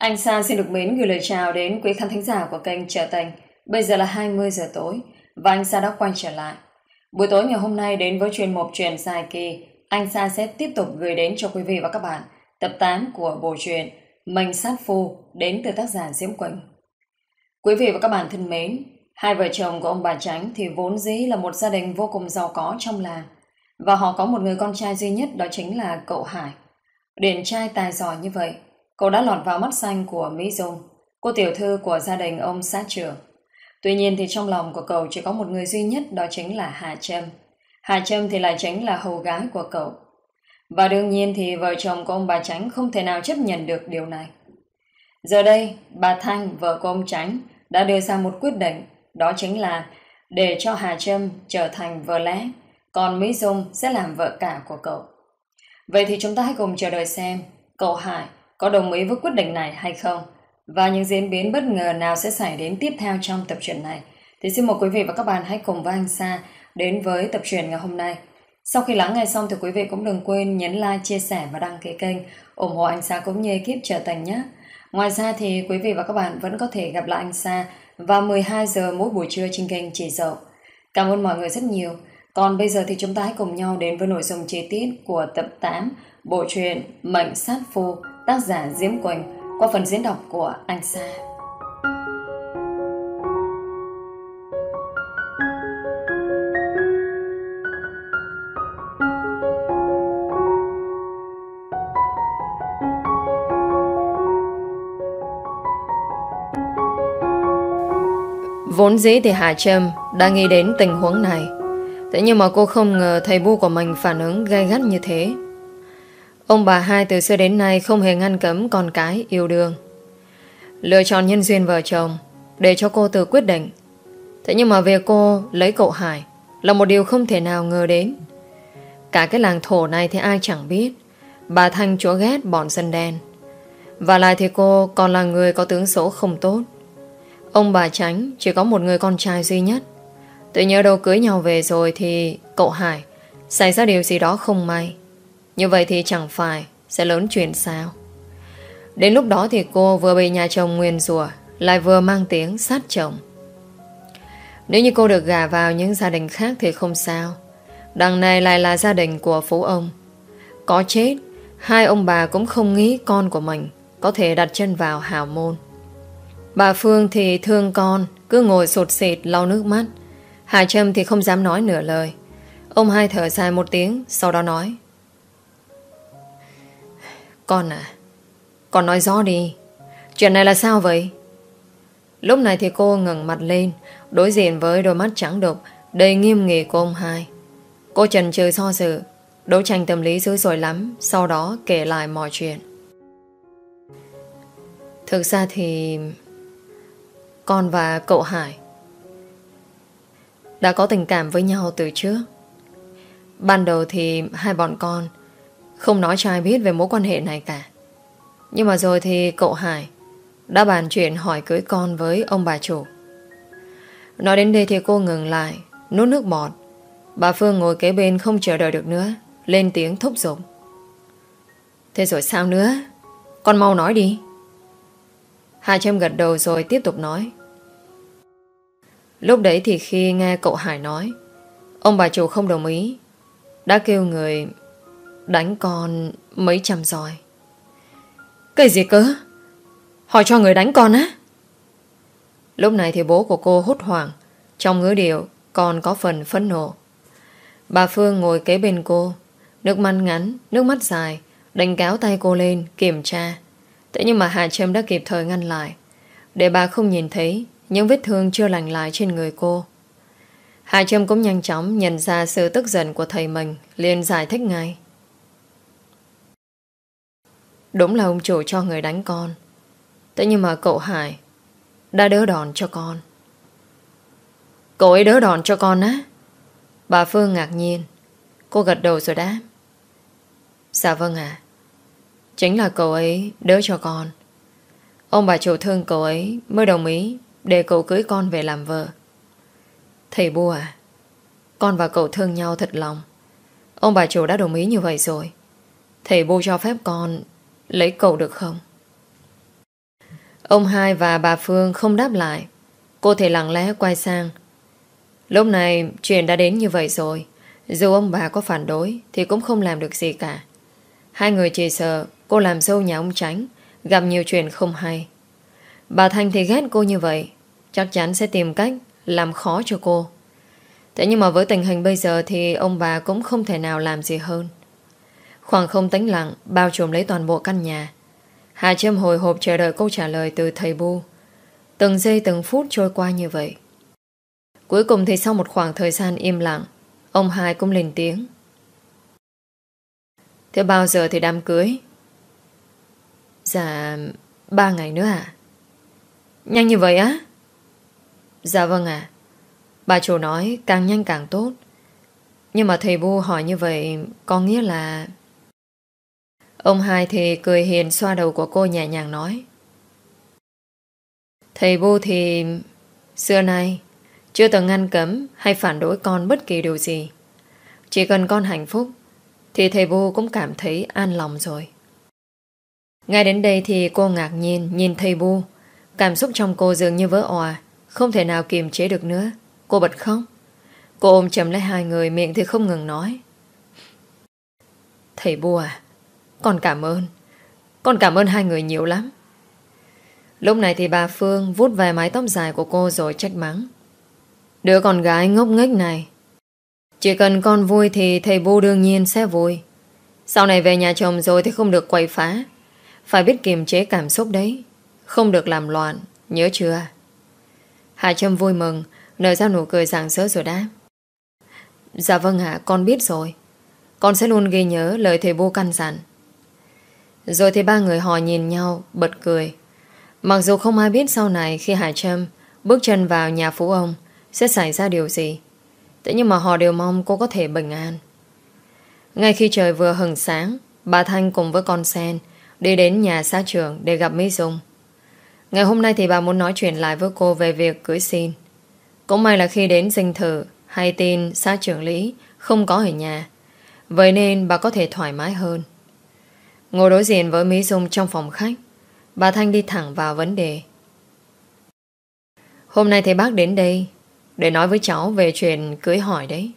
Anh Sa xin được mến gửi lời chào đến quý khán thính giả của kênh Trở Tình. Bây giờ là 20 giờ tối và anh Sa đã quay trở lại. Buổi tối ngày hôm nay đến với chuyên mục truyền dài kỳ, anh Sa sẽ tiếp tục gửi đến cho quý vị và các bạn tập 8 của bộ truyện Mệnh Sát Phu đến từ tác giả Diễm Quỳnh. Quý vị và các bạn thân mến, hai vợ chồng của ông bà Tránh thì vốn dĩ là một gia đình vô cùng giàu có trong làng và họ có một người con trai duy nhất đó chính là cậu Hải. Điển trai tài giỏi như vậy Cậu đã lọt vào mắt xanh của Mỹ Dung, cô tiểu thư của gia đình ông sát trưởng. Tuy nhiên thì trong lòng của cậu chỉ có một người duy nhất đó chính là Hà Trâm. Hà Trâm thì lại chính là hầu gái của cậu. Và đương nhiên thì vợ chồng của ông bà Tránh không thể nào chấp nhận được điều này. Giờ đây, bà Thanh, vợ của ông Tránh, đã đưa ra một quyết định, đó chính là để cho Hà Trâm trở thành vợ lẽ, còn Mỹ Dung sẽ làm vợ cả của cậu. Vậy thì chúng ta hãy cùng chờ đợi xem cậu Hải có đồng ý với quyết định này hay không và những diễn biến bất ngờ nào sẽ xảy đến tiếp theo trong tập truyện này thì xin mời quý vị và các bạn hãy cùng với anh Sa đến với tập truyện ngày hôm nay. Sau khi lắng nghe xong thì quý vị cũng đừng quên nhấn like, chia sẻ và đăng ký kênh ủng hộ anh Sa cũng như ekip trở thành nhé. Ngoài ra thì quý vị và các bạn vẫn có thể gặp lại anh Sa vào 12 giờ mỗi buổi trưa trên kênh Chỉ Dậu. Cảm ơn mọi người rất nhiều. Còn bây giờ thì chúng ta hãy cùng nhau đến với nội dung chi tiết của tập 8 bộ truyện Mệnh Sát Phu tác giả Diễm Quỳnh, qua phần diễn đọc của Anh Sa. Vốn dĩ thì Hà Trâm đã nghĩ đến tình huống này Thế nhưng mà cô không ngờ thầy bu của mình phản ứng gay gắt như thế Ông bà hai từ xưa đến nay không hề ngăn cấm con cái yêu đương. Lựa chọn nhân duyên vợ chồng để cho cô tự quyết định. Thế nhưng mà việc cô lấy cậu Hải là một điều không thể nào ngờ đến. Cả cái làng thổ này thì ai chẳng biết. Bà Thanh chúa ghét bọn dân đen. Và lại thì cô còn là người có tướng số không tốt. Ông bà Tránh chỉ có một người con trai duy nhất. Tự nhớ đâu cưới nhau về rồi thì cậu Hải xảy ra điều gì đó không may. Như vậy thì chẳng phải Sẽ lớn chuyện sao? Đến lúc đó thì cô vừa bị nhà chồng nguyền rủa, Lại vừa mang tiếng sát chồng. Nếu như cô được gả vào những gia đình khác thì không sao. Đằng này lại là gia đình của phú ông. Có chết, Hai ông bà cũng không nghĩ con của mình Có thể đặt chân vào hào môn. Bà Phương thì thương con, Cứ ngồi sụt xịt lau nước mắt. Hà Trâm thì không dám nói nửa lời. Ông hai thở dài một tiếng, Sau đó nói con à Con nói rõ đi. Chuyện này là sao vậy? Lúc này thì cô ngẩng mặt lên, Đối diện với đôi mắt trắng đục, Đầy nghiêm nghị của ông hai. Cô trần trừ so sự, Đấu tranh tâm lý dữ dội lắm, Sau đó kể lại mọi chuyện. Thực ra thì Con và cậu Hải Đã có tình cảm với nhau từ trước. Ban đầu thì hai bọn con không nói cho ai biết về mối quan hệ này cả. Nhưng mà rồi thì cậu Hải Đã bàn chuyện hỏi cưới con với ông bà chủ. Nói đến đây thì cô ngừng lại, Nuốt nước bọt. Bà Phương ngồi kế bên không chờ đợi được nữa, Lên tiếng thúc giục. Thế rồi sao nữa? Con mau nói đi. Hà Trâm gật đầu rồi tiếp tục nói. Lúc đấy thì khi nghe cậu Hải nói, Ông bà chủ không đồng ý, Đã kêu người Đánh con mấy trăm roi. Cái gì cơ? Hỏi cho người đánh con á. Lúc này thì bố của cô hốt hoảng Trong ngữ điệu Còn có phần phẫn nộ. Bà Phương ngồi kế bên cô Nước mắt ngắn, nước mắt dài Đánh cáo tay cô lên, kiểm tra. Thế nhưng mà Hà Trâm đã kịp thời ngăn lại Để bà không nhìn thấy Những vết thương chưa lành lại trên người cô. Hà Trâm cũng nhanh chóng nhận ra sự tức giận của thầy mình liền giải thích ngay. Đúng là ông chủ cho người đánh con. Thế nhưng mà cậu Hải Đã đỡ đòn cho con. Cậu ấy đỡ đòn cho con á. Bà Phương ngạc nhiên. Cô gật đầu rồi đáp. Dạ vâng ạ. Chính là cậu ấy đỡ cho con. Ông bà chủ thương cậu ấy Mới đồng ý Để cậu cưới con về làm vợ. Thầy bùa à Con và cậu thương nhau thật lòng. Ông bà chủ đã đồng ý như vậy rồi. Thầy bu cho phép con Lấy cậu được không Ông hai và bà Phương không đáp lại. Cô thì lặng lẽ quay sang. Lúc này, chuyện đã đến như vậy rồi. Dù ông bà có phản đối, thì cũng không làm được gì cả. Hai người chỉ sợ, cô làm sâu nhà ông Tránh gặp nhiều chuyện không hay. Bà Thanh thì ghét cô như vậy chắc chắn sẽ tìm cách làm khó cho cô. Thế nhưng mà với tình hình bây giờ thì ông bà cũng không thể nào làm gì hơn. Khoảng không tĩnh lặng bao trùm lấy toàn bộ căn nhà. Hà Trâm hồi hộp chờ đợi câu trả lời từ thầy Bu. Từng giây từng phút trôi qua như vậy. Cuối cùng thì sau một khoảng thời gian im lặng, ông hai cũng lên tiếng. Thế bao giờ thì đám cưới? Dạ, ba ngày nữa à? Nhanh như vậy á? Dạ vâng ạ. Bà chủ nói càng nhanh càng tốt. Nhưng mà thầy Bu hỏi như vậy có nghĩa là... Ông hai thì cười hiền xoa đầu của cô nhẹ nhàng nói. Thầy Bu thì... Xưa nay chưa từng ngăn cấm hay phản đối con bất kỳ điều gì. Chỉ cần con hạnh phúc thì thầy Bu cũng cảm thấy an lòng rồi. Ngay đến đây thì cô ngạc nhiên nhìn thầy Bu. Cảm xúc trong cô dường như vỡ òa, không thể nào kiềm chế được nữa. Cô bật khóc. Cô ôm chầm lấy hai người miệng thì không ngừng nói. Thầy Bu à, con cảm ơn. Con cảm ơn hai người nhiều lắm. Lúc này thì bà Phương vút về mái tóc dài của cô rồi trách mắng. Đứa con gái ngốc nghếch này. Chỉ cần con vui thì thầy Bu đương nhiên sẽ vui. Sau này về nhà chồng rồi thì không được quậy phá. Phải biết kiềm chế cảm xúc đấy. Không được làm loạn. Nhớ chưa? Hà Trâm vui mừng, Nở ra nụ cười rạng rỡ rồi đáp Dạ vâng ạ, con biết rồi Con sẽ luôn ghi nhớ lời thầy Bu căn dặn rồi thì ba người họ nhìn nhau, Bật cười. Mặc dù không ai biết sau này khi Hải Trâm Bước chân vào nhà phú ông Sẽ xảy ra điều gì, Thế nhưng mà họ đều mong cô có thể bình an. Ngay khi trời vừa hừng sáng, Bà Thanh cùng với con sen Đi đến nhà xã trưởng để gặp Mỹ Dung. Ngày hôm nay thì bà muốn nói chuyện lại với cô Về việc cưới xin. Cũng may là khi đến dinh thự Hay tin xã trưởng lý Không có ở nhà, Vậy nên bà có thể thoải mái hơn. Ngồi đối diện với Mỹ Dung trong phòng khách. Bà Thanh đi thẳng vào vấn đề. Hôm nay thầy bác đến đây Để nói với cháu về chuyện cưới hỏi đấy.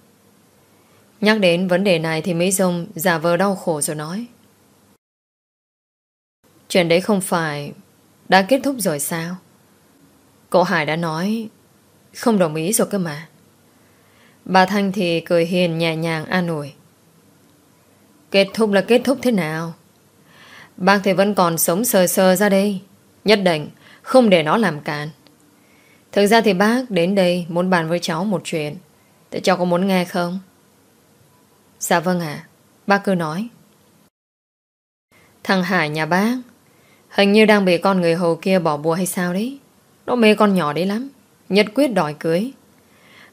Nhắc đến vấn đề này Thì Mỹ Dung giả vờ đau khổ rồi nói. Chuyện đấy không phải Đã kết thúc rồi sao? Cậu Hải đã nói, Không đồng ý rồi cơ mà. Bà Thanh thì cười hiền nhẹ nhàng an ủi. Kết thúc là kết thúc thế nào? Bác thì vẫn còn sống sờ sờ ra đây. Nhất định, Không để nó làm cản Thực ra thì bác đến đây Muốn bàn với cháu một chuyện. Để cháu có muốn nghe không? Dạ vâng ạ. Bác cứ nói. Thằng Hải nhà bác, Hình như đang bị con người hầu kia bỏ bùa hay sao đấy. Nó mê con nhỏ đấy lắm. Nhất quyết đòi cưới.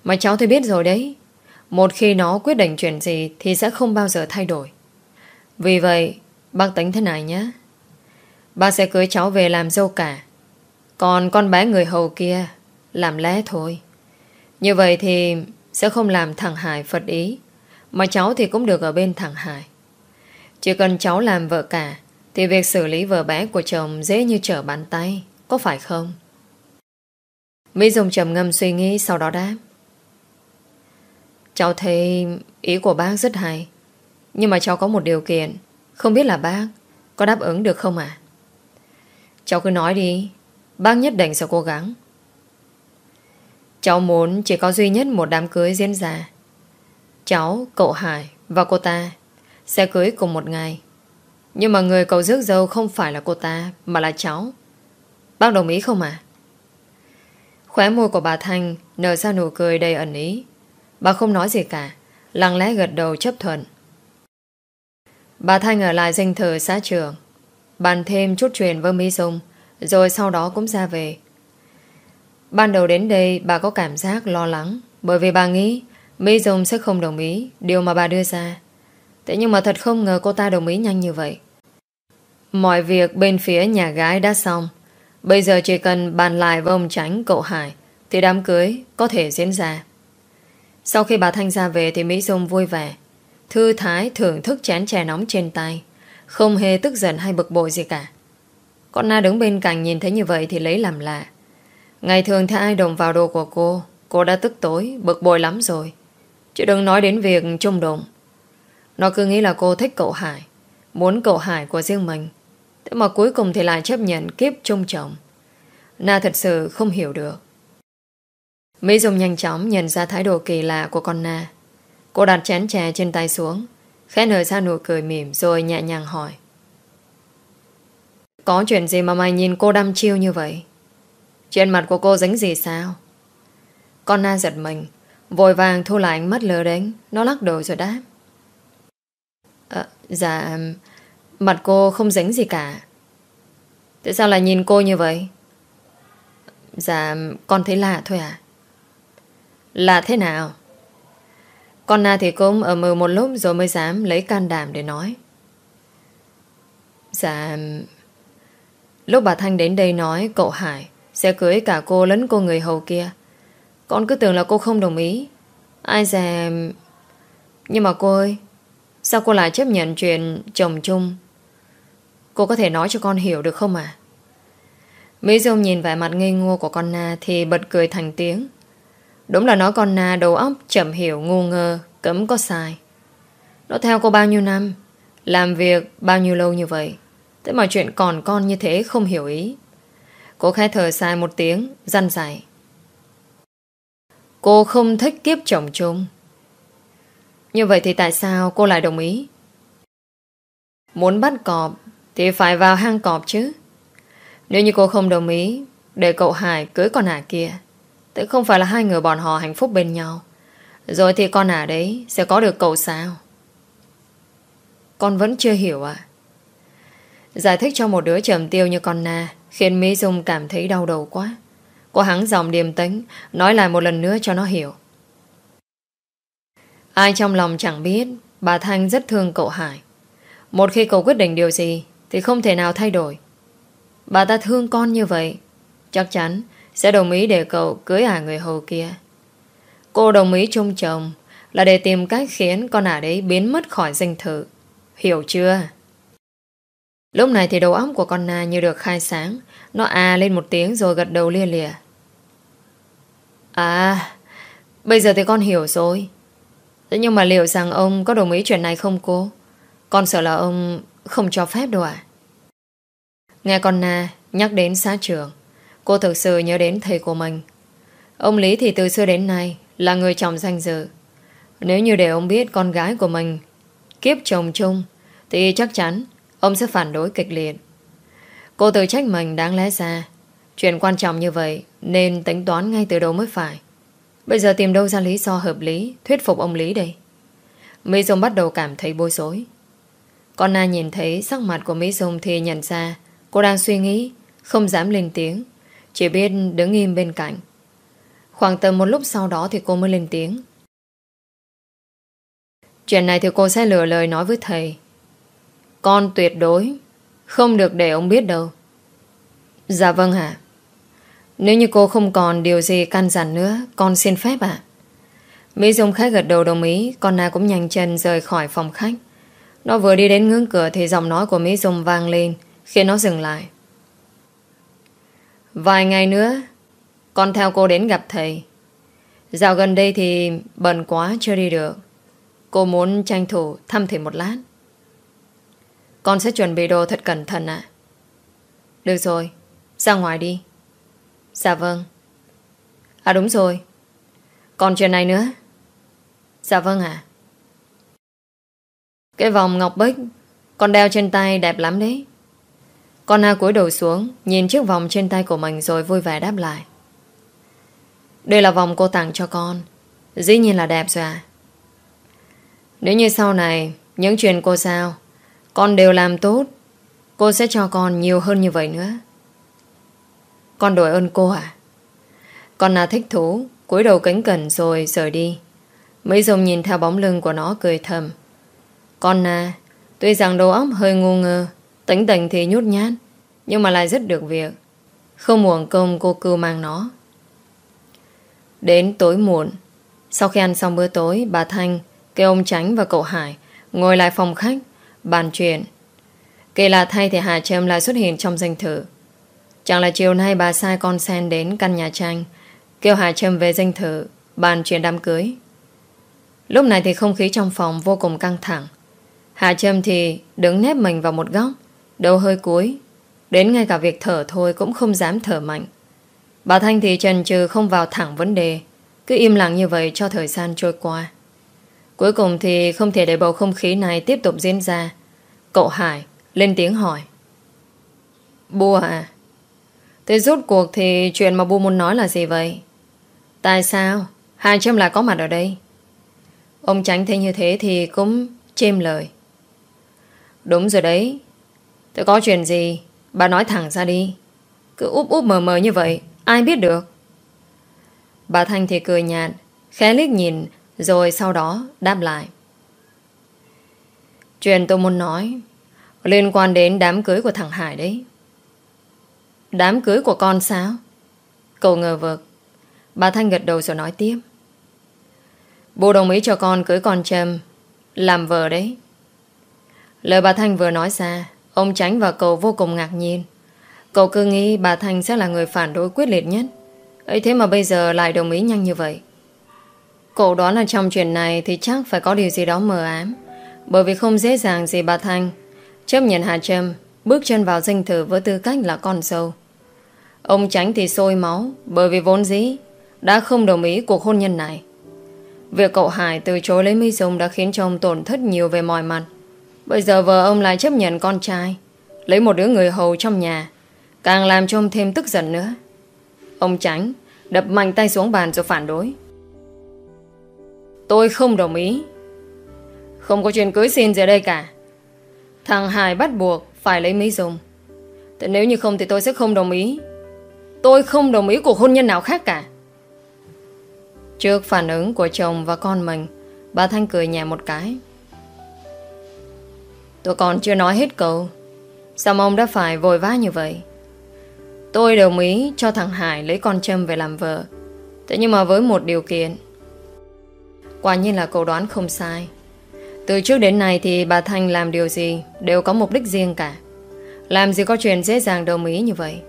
Mà cháu thì biết rồi đấy. Một khi nó quyết định chuyện gì Thì sẽ không bao giờ thay đổi. Vì vậy Bác tính thế này nhé. Bác sẽ cưới cháu về làm dâu cả. Còn con bé người hầu kia, Làm lẽ thôi. Như vậy thì Sẽ không làm thằng Hải phật ý, Mà cháu thì cũng được ở bên thằng Hải. Chỉ cần cháu làm vợ cả, Thì việc xử lý vợ bé của chồng Dễ như trở bàn tay, Có phải không? Mỹ Dung trầm ngâm suy nghĩ, Sau đó đáp. Cháu thấy ý của bác rất hay, Nhưng mà cháu có một điều kiện không biết là bác Có đáp ứng được không à Cháu cứ nói đi Bác nhất định sẽ cố gắng. Cháu muốn chỉ có duy nhất một đám cưới diễn ra. Cháu, cậu Hải và cô ta Sẽ cưới cùng một ngày. Nhưng mà người cậu rước dâu không phải là cô ta Mà là cháu. Bác đồng ý không à Khóe môi của bà Thanh Nở ra nụ cười đầy ẩn ý. Bà không nói gì cả Lặng lẽ gật đầu chấp thuận. Bà Thanh ở lại dinh thờ xã trường Bàn thêm chút chuyện với Mỹ Dung, Rồi sau đó cũng ra về. Ban đầu đến đây, bà có cảm giác lo lắng, Bởi vì bà nghĩ Mỹ Dung sẽ không đồng ý Điều mà bà đưa ra. Thế nhưng mà thật không ngờ cô ta đồng ý nhanh như vậy. Mọi việc bên phía nhà gái đã xong. Bây giờ chỉ cần bàn lại với ông Tránh cậu Hải, Thì đám cưới có thể diễn ra. Sau khi bà Thanh ra về Thì Mỹ Dung vui vẻ. Thư thái thưởng thức chén chè nóng trên tay Không hề tức giận hay bực bội gì cả Con Na đứng bên cạnh nhìn thấy như vậy thì lấy làm lạ. Ngày thường thấy ai đồng vào đồ của cô, cô đã tức tối, bực bội lắm rồi. Chứ đừng nói đến việc chung đụng. Nó cứ nghĩ là cô thích cậu Hải, muốn cậu Hải của riêng mình. Thế mà cuối cùng thì lại chấp nhận kiếp chung chồng. Na thật sự không hiểu được. Mỹ Dung nhanh chóng nhận ra thái độ kỳ lạ của con Na. Cô đặt chén chè trên tay xuống, khẽ nở ra nụ cười mỉm rồi nhẹ nhàng hỏi. Có chuyện gì mà mày nhìn cô đăm chiêu như vậy? Trên mặt của cô dính gì sao? Con Na giật mình, vội vàng thu lại ánh mắt lờ đánh, nó lắc đầu rồi đáp. À, dạ, mặt cô không dính gì cả. Tại sao lại nhìn cô như vậy? Dạ, con thấy lạ thôi à? lạ thế nào? Con Na thì cũng ở mờ ừ một lúc rồi mới dám lấy can đảm để nói. Dạ... Lúc bà Thanh đến đây nói cậu Hải sẽ cưới cả cô lẫn cô người hầu kia. Con cứ tưởng là cô không đồng ý. Ai dè... Nhưng mà cô ơi, sao cô lại chấp nhận chuyện chồng chung? Cô có thể nói cho con hiểu được không à? Mỹ Dung nhìn vẻ mặt ngây ngô của con Na thì bật cười thành tiếng. Đúng là nó con Na đầu óc chậm hiểu ngu ngơ, cấm có sai. Nó theo cô bao nhiêu năm, làm việc bao nhiêu lâu như vậy. Thế mà chuyện còn con như thế không hiểu ý. Cô khẽ thở dài một tiếng, răn dài. Cô không thích kiếp chồng chung. Như vậy thì tại sao cô lại đồng ý? Muốn bắt cọp thì phải vào hang cọp chứ. Nếu như cô không đồng ý để cậu Hải cưới con ả kia Thế không phải là hai người bọn họ hạnh phúc bên nhau. Rồi thì con à đấy sẽ có được cậu sao? Con vẫn chưa hiểu à? Giải thích cho một đứa trầm tiêu như con Na khiến Mỹ Dung cảm thấy đau đầu quá. Cô hắn giọng điềm tĩnh, nói lại một lần nữa cho nó hiểu. Ai trong lòng chẳng biết, bà Thanh rất thương cậu Hải. Một khi cậu quyết định điều gì, thì không thể nào thay đổi. Bà ta thương con như vậy chắc chắn sẽ đồng ý để cậu cưới ả người hầu kia. Cô đồng ý chung chồng là để tìm cách khiến con ả đấy biến mất khỏi danh thự. Hiểu chưa? Lúc này thì đầu óc của con Na như được khai sáng. Nó à lên một tiếng rồi gật đầu lia lìa. À, bây giờ thì con hiểu rồi. Thế nhưng mà liệu rằng ông có đồng ý chuyện này không cô? Con sợ là ông không cho phép đâu à? Nghe con Na nhắc đến xã trường, cô thực sự nhớ đến thầy của mình. Ông Lý thì từ xưa đến nay là người chồng danh dự. Nếu như để ông biết con gái của mình kiếp chồng chung, thì chắc chắn ông sẽ phản đối kịch liệt. Cô tự trách mình đáng lẽ ra. Chuyện quan trọng như vậy nên tính toán ngay từ đầu mới phải. Bây giờ tìm đâu ra lý do hợp lý thuyết phục ông Lý đây? Mỹ Dung bắt đầu cảm thấy bối rối. Con Na nhìn thấy sắc mặt của Mỹ Dung thì nhận ra cô đang suy nghĩ, không dám lên tiếng, chỉ biết đứng im bên cạnh. Khoảng tầm một lúc sau đó thì cô mới lên tiếng. Chuyện này thì cô sẽ lừa lời nói với thầy. Con tuyệt đối không được để ông biết đâu. Dạ vâng ạ. Nếu như cô không còn điều gì căn dặn nữa, con xin phép ạ. Mỹ Dung khách gật đầu đồng ý, con Na cũng nhanh chân rời khỏi phòng khách. Nó vừa đi đến ngưỡng cửa thì giọng nói của Mỹ Dung vang lên, khiến nó dừng lại. Vài ngày nữa, con theo cô đến gặp thầy. Dạo gần đây thì bận quá chưa đi được. Cô muốn tranh thủ thăm thầy một lát. Con sẽ chuẩn bị đồ thật cẩn thận ạ. Được rồi, ra ngoài đi. Dạ vâng. À đúng rồi. Còn chuyện này nữa. Dạ vâng ạ. Cái vòng ngọc bích con đeo trên tay đẹp lắm đấy. Con Na cúi đầu xuống, nhìn chiếc vòng trên tay của mình rồi vui vẻ đáp lại. Đây là vòng cô tặng cho con. Dĩ nhiên là đẹp rồi à. Nếu như sau này, những chuyện cô sao con đều làm tốt, Cô sẽ cho con nhiều hơn như vậy nữa Con đổi ơn cô à Con a thích thú, cúi đầu cánh cẩn rồi rời đi Mỹ Dung nhìn theo bóng lưng của nó cười thầm Con na Tuy rằng đầu óc hơi ngu ngơ Tính tình thì nhút nhát Nhưng mà lại rất được việc Không muộn công cô cưu mang nó Đến tối muộn Sau khi ăn xong bữa tối Bà Thanh kêu ông Tránh và cậu Hải Ngồi lại phòng khách Bàn chuyện Kỳ lạ thay thì Hà Trâm lại xuất hiện trong danh thử. Chẳng là chiều nay bà sai con sen đến căn nhà tranh, kêu Hà Trâm về danh thử, bàn chuyện đám cưới. Lúc này thì không khí trong phòng vô cùng căng thẳng. Hà Trâm thì đứng nép mình vào một góc, đầu hơi cuối. Đến ngay cả việc thở thôi cũng không dám thở mạnh. Bà Thanh thì trần trừ không vào thẳng vấn đề, cứ im lặng như vậy cho thời gian trôi qua. Cuối cùng thì không thể để bầu không khí này tiếp tục diễn ra. Cậu Hải lên tiếng hỏi. Bu à? Thế rốt cuộc thì chuyện mà Bu muốn nói là gì vậy? Tại sao? Hai Trâm lại có mặt ở đây. Ông tránh thấy như thế thì cũng chêm lời. Đúng rồi đấy tôi có chuyện gì? Bà nói thẳng ra đi. Cứ úp úp mờ mờ như vậy, ai biết được? Bà Thanh thì cười nhạt, khẽ liếc nhìn, rồi sau đó đáp lại. Chuyện tôi muốn nói liên quan đến đám cưới của thằng Hải đấy. Đám cưới của con sao? Cậu ngờ vực. Bà Thanh gật đầu rồi nói tiếp. Bố đồng ý cho con cưới con Trâm Làm vợ đấy Lời bà Thanh vừa nói ra Ông Tránh và cậu vô cùng ngạc nhiên. Cậu cứ nghĩ bà Thanh sẽ là người phản đối quyết liệt nhất. Ấy thế mà bây giờ lại đồng ý nhanh như vậy. Cậu đoán là trong chuyện này Thì chắc phải có điều gì đó mờ ám. Bởi vì không dễ dàng gì bà Thanh. Chấp nhận Hà Trâm, Bước chân vào danh thử với tư cách là con dâu. Ông Tránh thì sôi máu, Bởi vì vốn dĩ Đã không đồng ý cuộc hôn nhân này. Việc cậu Hải từ chối lấy Mỹ Dung đã khiến cho ông tổn thất nhiều về mọi mặt. Bây giờ vợ ông lại chấp nhận con trai, lấy một đứa người hầu trong nhà, càng làm cho ông thêm tức giận nữa. Ông tránh, đập mạnh tay xuống bàn rồi phản đối. Tôi không đồng ý. Không có chuyện cưới xin gì ở đây cả. Thằng Hải bắt buộc phải lấy Mỹ Dung. Thế nếu như không thì tôi sẽ không đồng ý. Tôi không đồng ý cuộc hôn nhân nào khác cả. Trước phản ứng của chồng và con mình Bà Thanh cười nhẹ một cái Tôi còn chưa nói hết câu. Sao ông đã phải vội vã như vậy? Tôi đồng ý cho thằng Hải lấy con Trâm về làm vợ. Thế nhưng mà với một điều kiện. Quả nhiên là cậu đoán không sai. Từ trước đến nay thì bà Thanh làm điều gì Đều có mục đích riêng cả. Làm gì có chuyện dễ dàng đồng ý như vậy.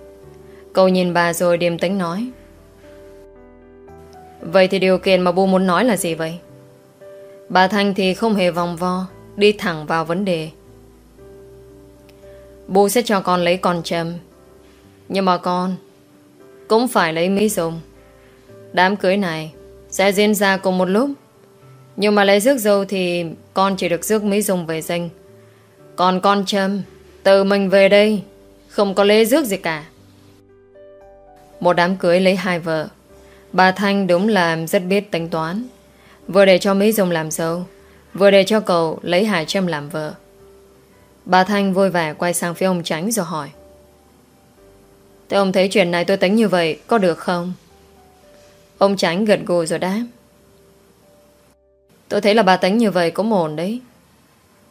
Cậu nhìn bà rồi điềm tĩnh nói. Vậy thì điều kiện mà bu muốn nói là gì vậy? Bà Thanh thì không hề vòng vo, Đi thẳng vào vấn đề bố sẽ cho con lấy con Trâm. Nhưng mà con Cũng phải lấy Mỹ Dung Đám cưới này Sẽ diễn ra cùng một lúc. Nhưng mà lấy rước dâu thì Con chỉ được rước Mỹ Dung về danh. Còn con Trâm Tự mình về đây, Không có lễ rước gì cả. Một đám cưới lấy hai vợ. Bà Thanh đúng là rất biết tính toán. Vừa để cho Mỹ Dung làm dâu Vừa để cho cậu lấy Hải Trâm làm vợ. Bà Thanh vui vẻ quay sang phía ông Tránh rồi hỏi. Thế ông thấy chuyện này tôi tính như vậy, Có được không? Ông Tránh gật gù rồi đáp. Tôi thấy là bà tính như vậy cũng ổn đấy.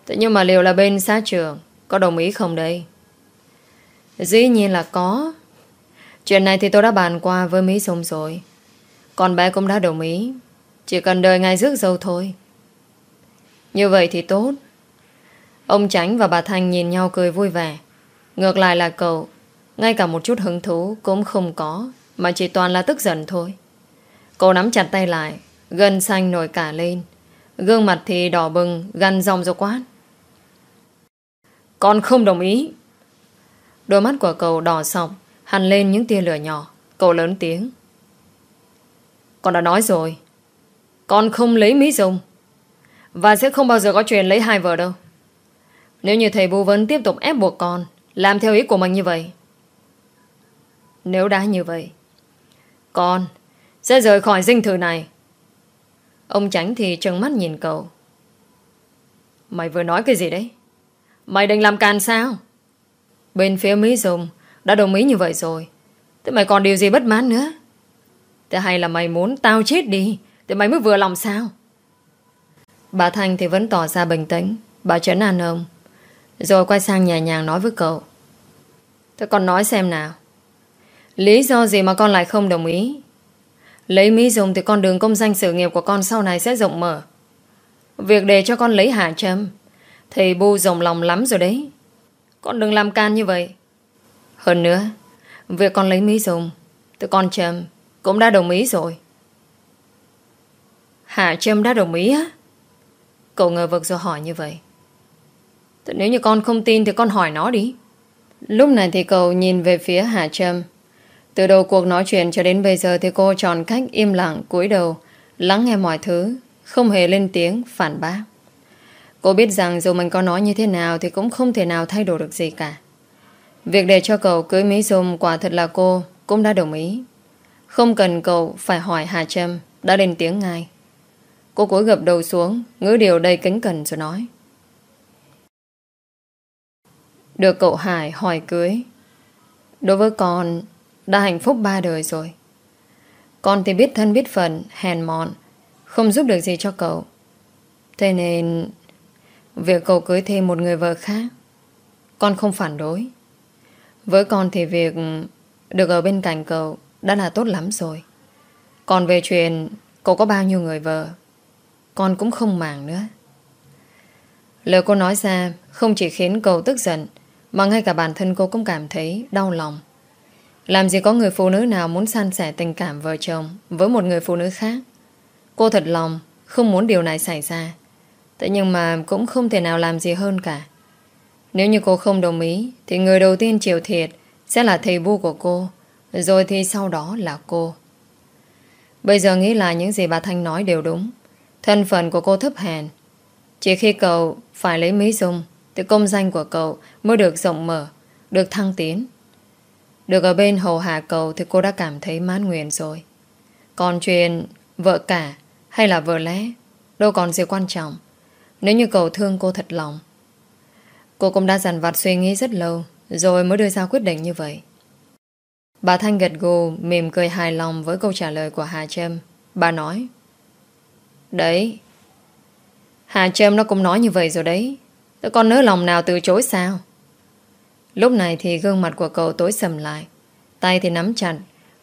Thế nhưng mà liệu là bên xã trường Có đồng ý không đây? Dĩ nhiên là có. Chuyện này thì tôi đã bàn qua với Mỹ Dung rồi. Con bé cũng đã đồng ý. Chỉ cần đợi ngày rước dâu thôi. Như vậy thì tốt. Ông Tránh và bà Thanh nhìn nhau cười vui vẻ. Ngược lại là cậu, Ngay cả một chút hứng thú cũng không có, Mà chỉ toàn là tức giận thôi. Cô nắm chặt tay lại, Gân xanh nổi cả lên. Gương mặt thì đỏ bừng gân dòng rồi quát. Con không đồng ý. Đôi mắt của cậu đỏ sọc, Hằn lên những tia lửa nhỏ. Cậu lớn tiếng. Con đã nói rồi. Con không lấy Mỹ Dung. Và sẽ không bao giờ có chuyện lấy hai vợ đâu. Nếu như thầy Bù vấn tiếp tục ép buộc con, Làm theo ý của mình như vậy. Nếu đã như vậy, Con Sẽ rời khỏi dinh thự này. Ông Tránh thì trừng mắt nhìn cậu. Mày vừa nói cái gì đấy? Mày định làm càn sao? Bên phía Mỹ Dung Đã đồng ý như vậy rồi. Thế mày còn điều gì bất mãn nữa? Thế hay là mày muốn tao chết đi, Thì mày mới vừa lòng sao? Bà Thanh thì vẫn tỏ ra bình tĩnh. Bà trấn an ông. Rồi quay sang nhẹ nhàng nói với cậu. Thế con nói xem nào. Lý do gì mà con lại không đồng ý? Lấy Mỹ dùng thì con đường công danh sự nghiệp của con sau này sẽ rộng mở. Việc để cho con lấy Hà Trâm Thì bu rộng lòng lắm rồi đấy. Con đừng làm can như vậy. Hơn nữa, Việc con lấy Mỹ dùng Thì con Trâm cũng đã đồng ý rồi. Hạ Trâm đã đồng ý á? Cậu ngờ vực rồi hỏi như vậy. Nếu như con không tin Thì con hỏi nó đi. Lúc này thì cậu nhìn về phía Hà Trâm. Từ đầu cuộc nói chuyện cho đến bây giờ Thì cô chọn cách im lặng, cúi đầu, Lắng nghe mọi thứ, Không hề lên tiếng, phản bác. Cô biết rằng dù mình có nói như thế nào Thì cũng không thể nào thay đổi được gì cả. Việc để cho cậu cưới Mỹ Dung Quả thật là cô cũng đã đồng ý. Không cần cậu phải hỏi Hà Trâm, Đã lên tiếng ngay. Cô cúi gập đầu xuống, Ngữ điều đầy kính cẩn rồi nói. Được cậu Hải hỏi cưới. Đối với con, Đã hạnh phúc ba đời rồi. Con thì biết thân biết phận, Hèn mọn, Không giúp được gì cho cậu. Thế nên, Việc cậu cưới thêm một người vợ khác, Con không phản đối. Với con thì việc Được ở bên cạnh cậu Đã là tốt lắm rồi. Còn về chuyện Cậu có bao nhiêu người vợ, Con cũng không màng nữa. Lời cô nói ra Không chỉ khiến cậu tức giận mà ngay cả bản thân cô cũng cảm thấy đau lòng. Làm gì có người phụ nữ nào Muốn san sẻ tình cảm vợ chồng Với một người phụ nữ khác? Cô thật lòng, Không muốn điều này xảy ra. Thế nhưng mà cũng không thể nào làm gì hơn cả. Nếu như cô không đồng ý, Thì người đầu tiên chịu thiệt Sẽ là thầy bu của cô, Rồi thì sau đó là cô. Bây giờ nghĩ lại những gì bà Thanh nói đều đúng. Thân phận của cô thấp hèn. Chỉ khi cậu phải lấy Mỹ Dung thì công danh của cậu mới được rộng mở, Được thăng tiến. Được ở bên hầu hạ cậu Thì cô đã cảm thấy mãn nguyện rồi. Còn chuyện vợ cả Hay là vợ lẽ, Đâu còn gì quan trọng. Nếu như cậu thương cô thật lòng, Cô cũng đã dằn vặt suy nghĩ rất lâu Rồi mới đưa ra quyết định như vậy. Bà Thanh gật gù, Mỉm cười hài lòng với câu trả lời của Hà Trâm. Bà nói, Đấy, Hà Trâm nó cũng nói như vậy rồi đấy. Tôi con nỡ lòng nào từ chối sao Lúc này thì gương mặt của cậu tối sầm lại Tay thì nắm chặt,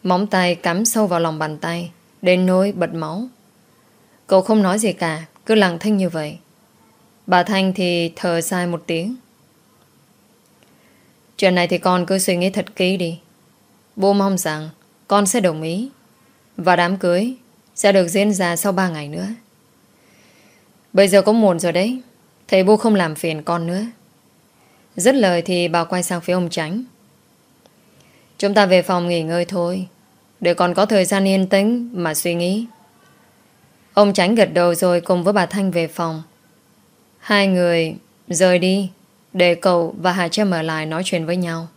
Móng tay cắm sâu vào lòng bàn tay, Đến nỗi bật máu Cậu không nói gì cả, Cứ lặng thinh như vậy Bà Thanh thì thở dài một tiếng. Chuyện này thì con cứ suy nghĩ thật kỹ đi. Bố mong rằng con sẽ đồng ý. Và đám cưới sẽ được diễn ra sau 3 ngày nữa. Bây giờ có muộn rồi đấy. Thầy bu không làm phiền con nữa. Dứt lời thì bà quay sang phía ông Tránh. Chúng ta về phòng nghỉ ngơi thôi. Để còn có thời gian yên tĩnh mà suy nghĩ. Ông Tránh gật đầu rồi cùng với bà Thanh về phòng. Hai người rời đi để cậu và Hà Trâm ở lại nói chuyện với nhau.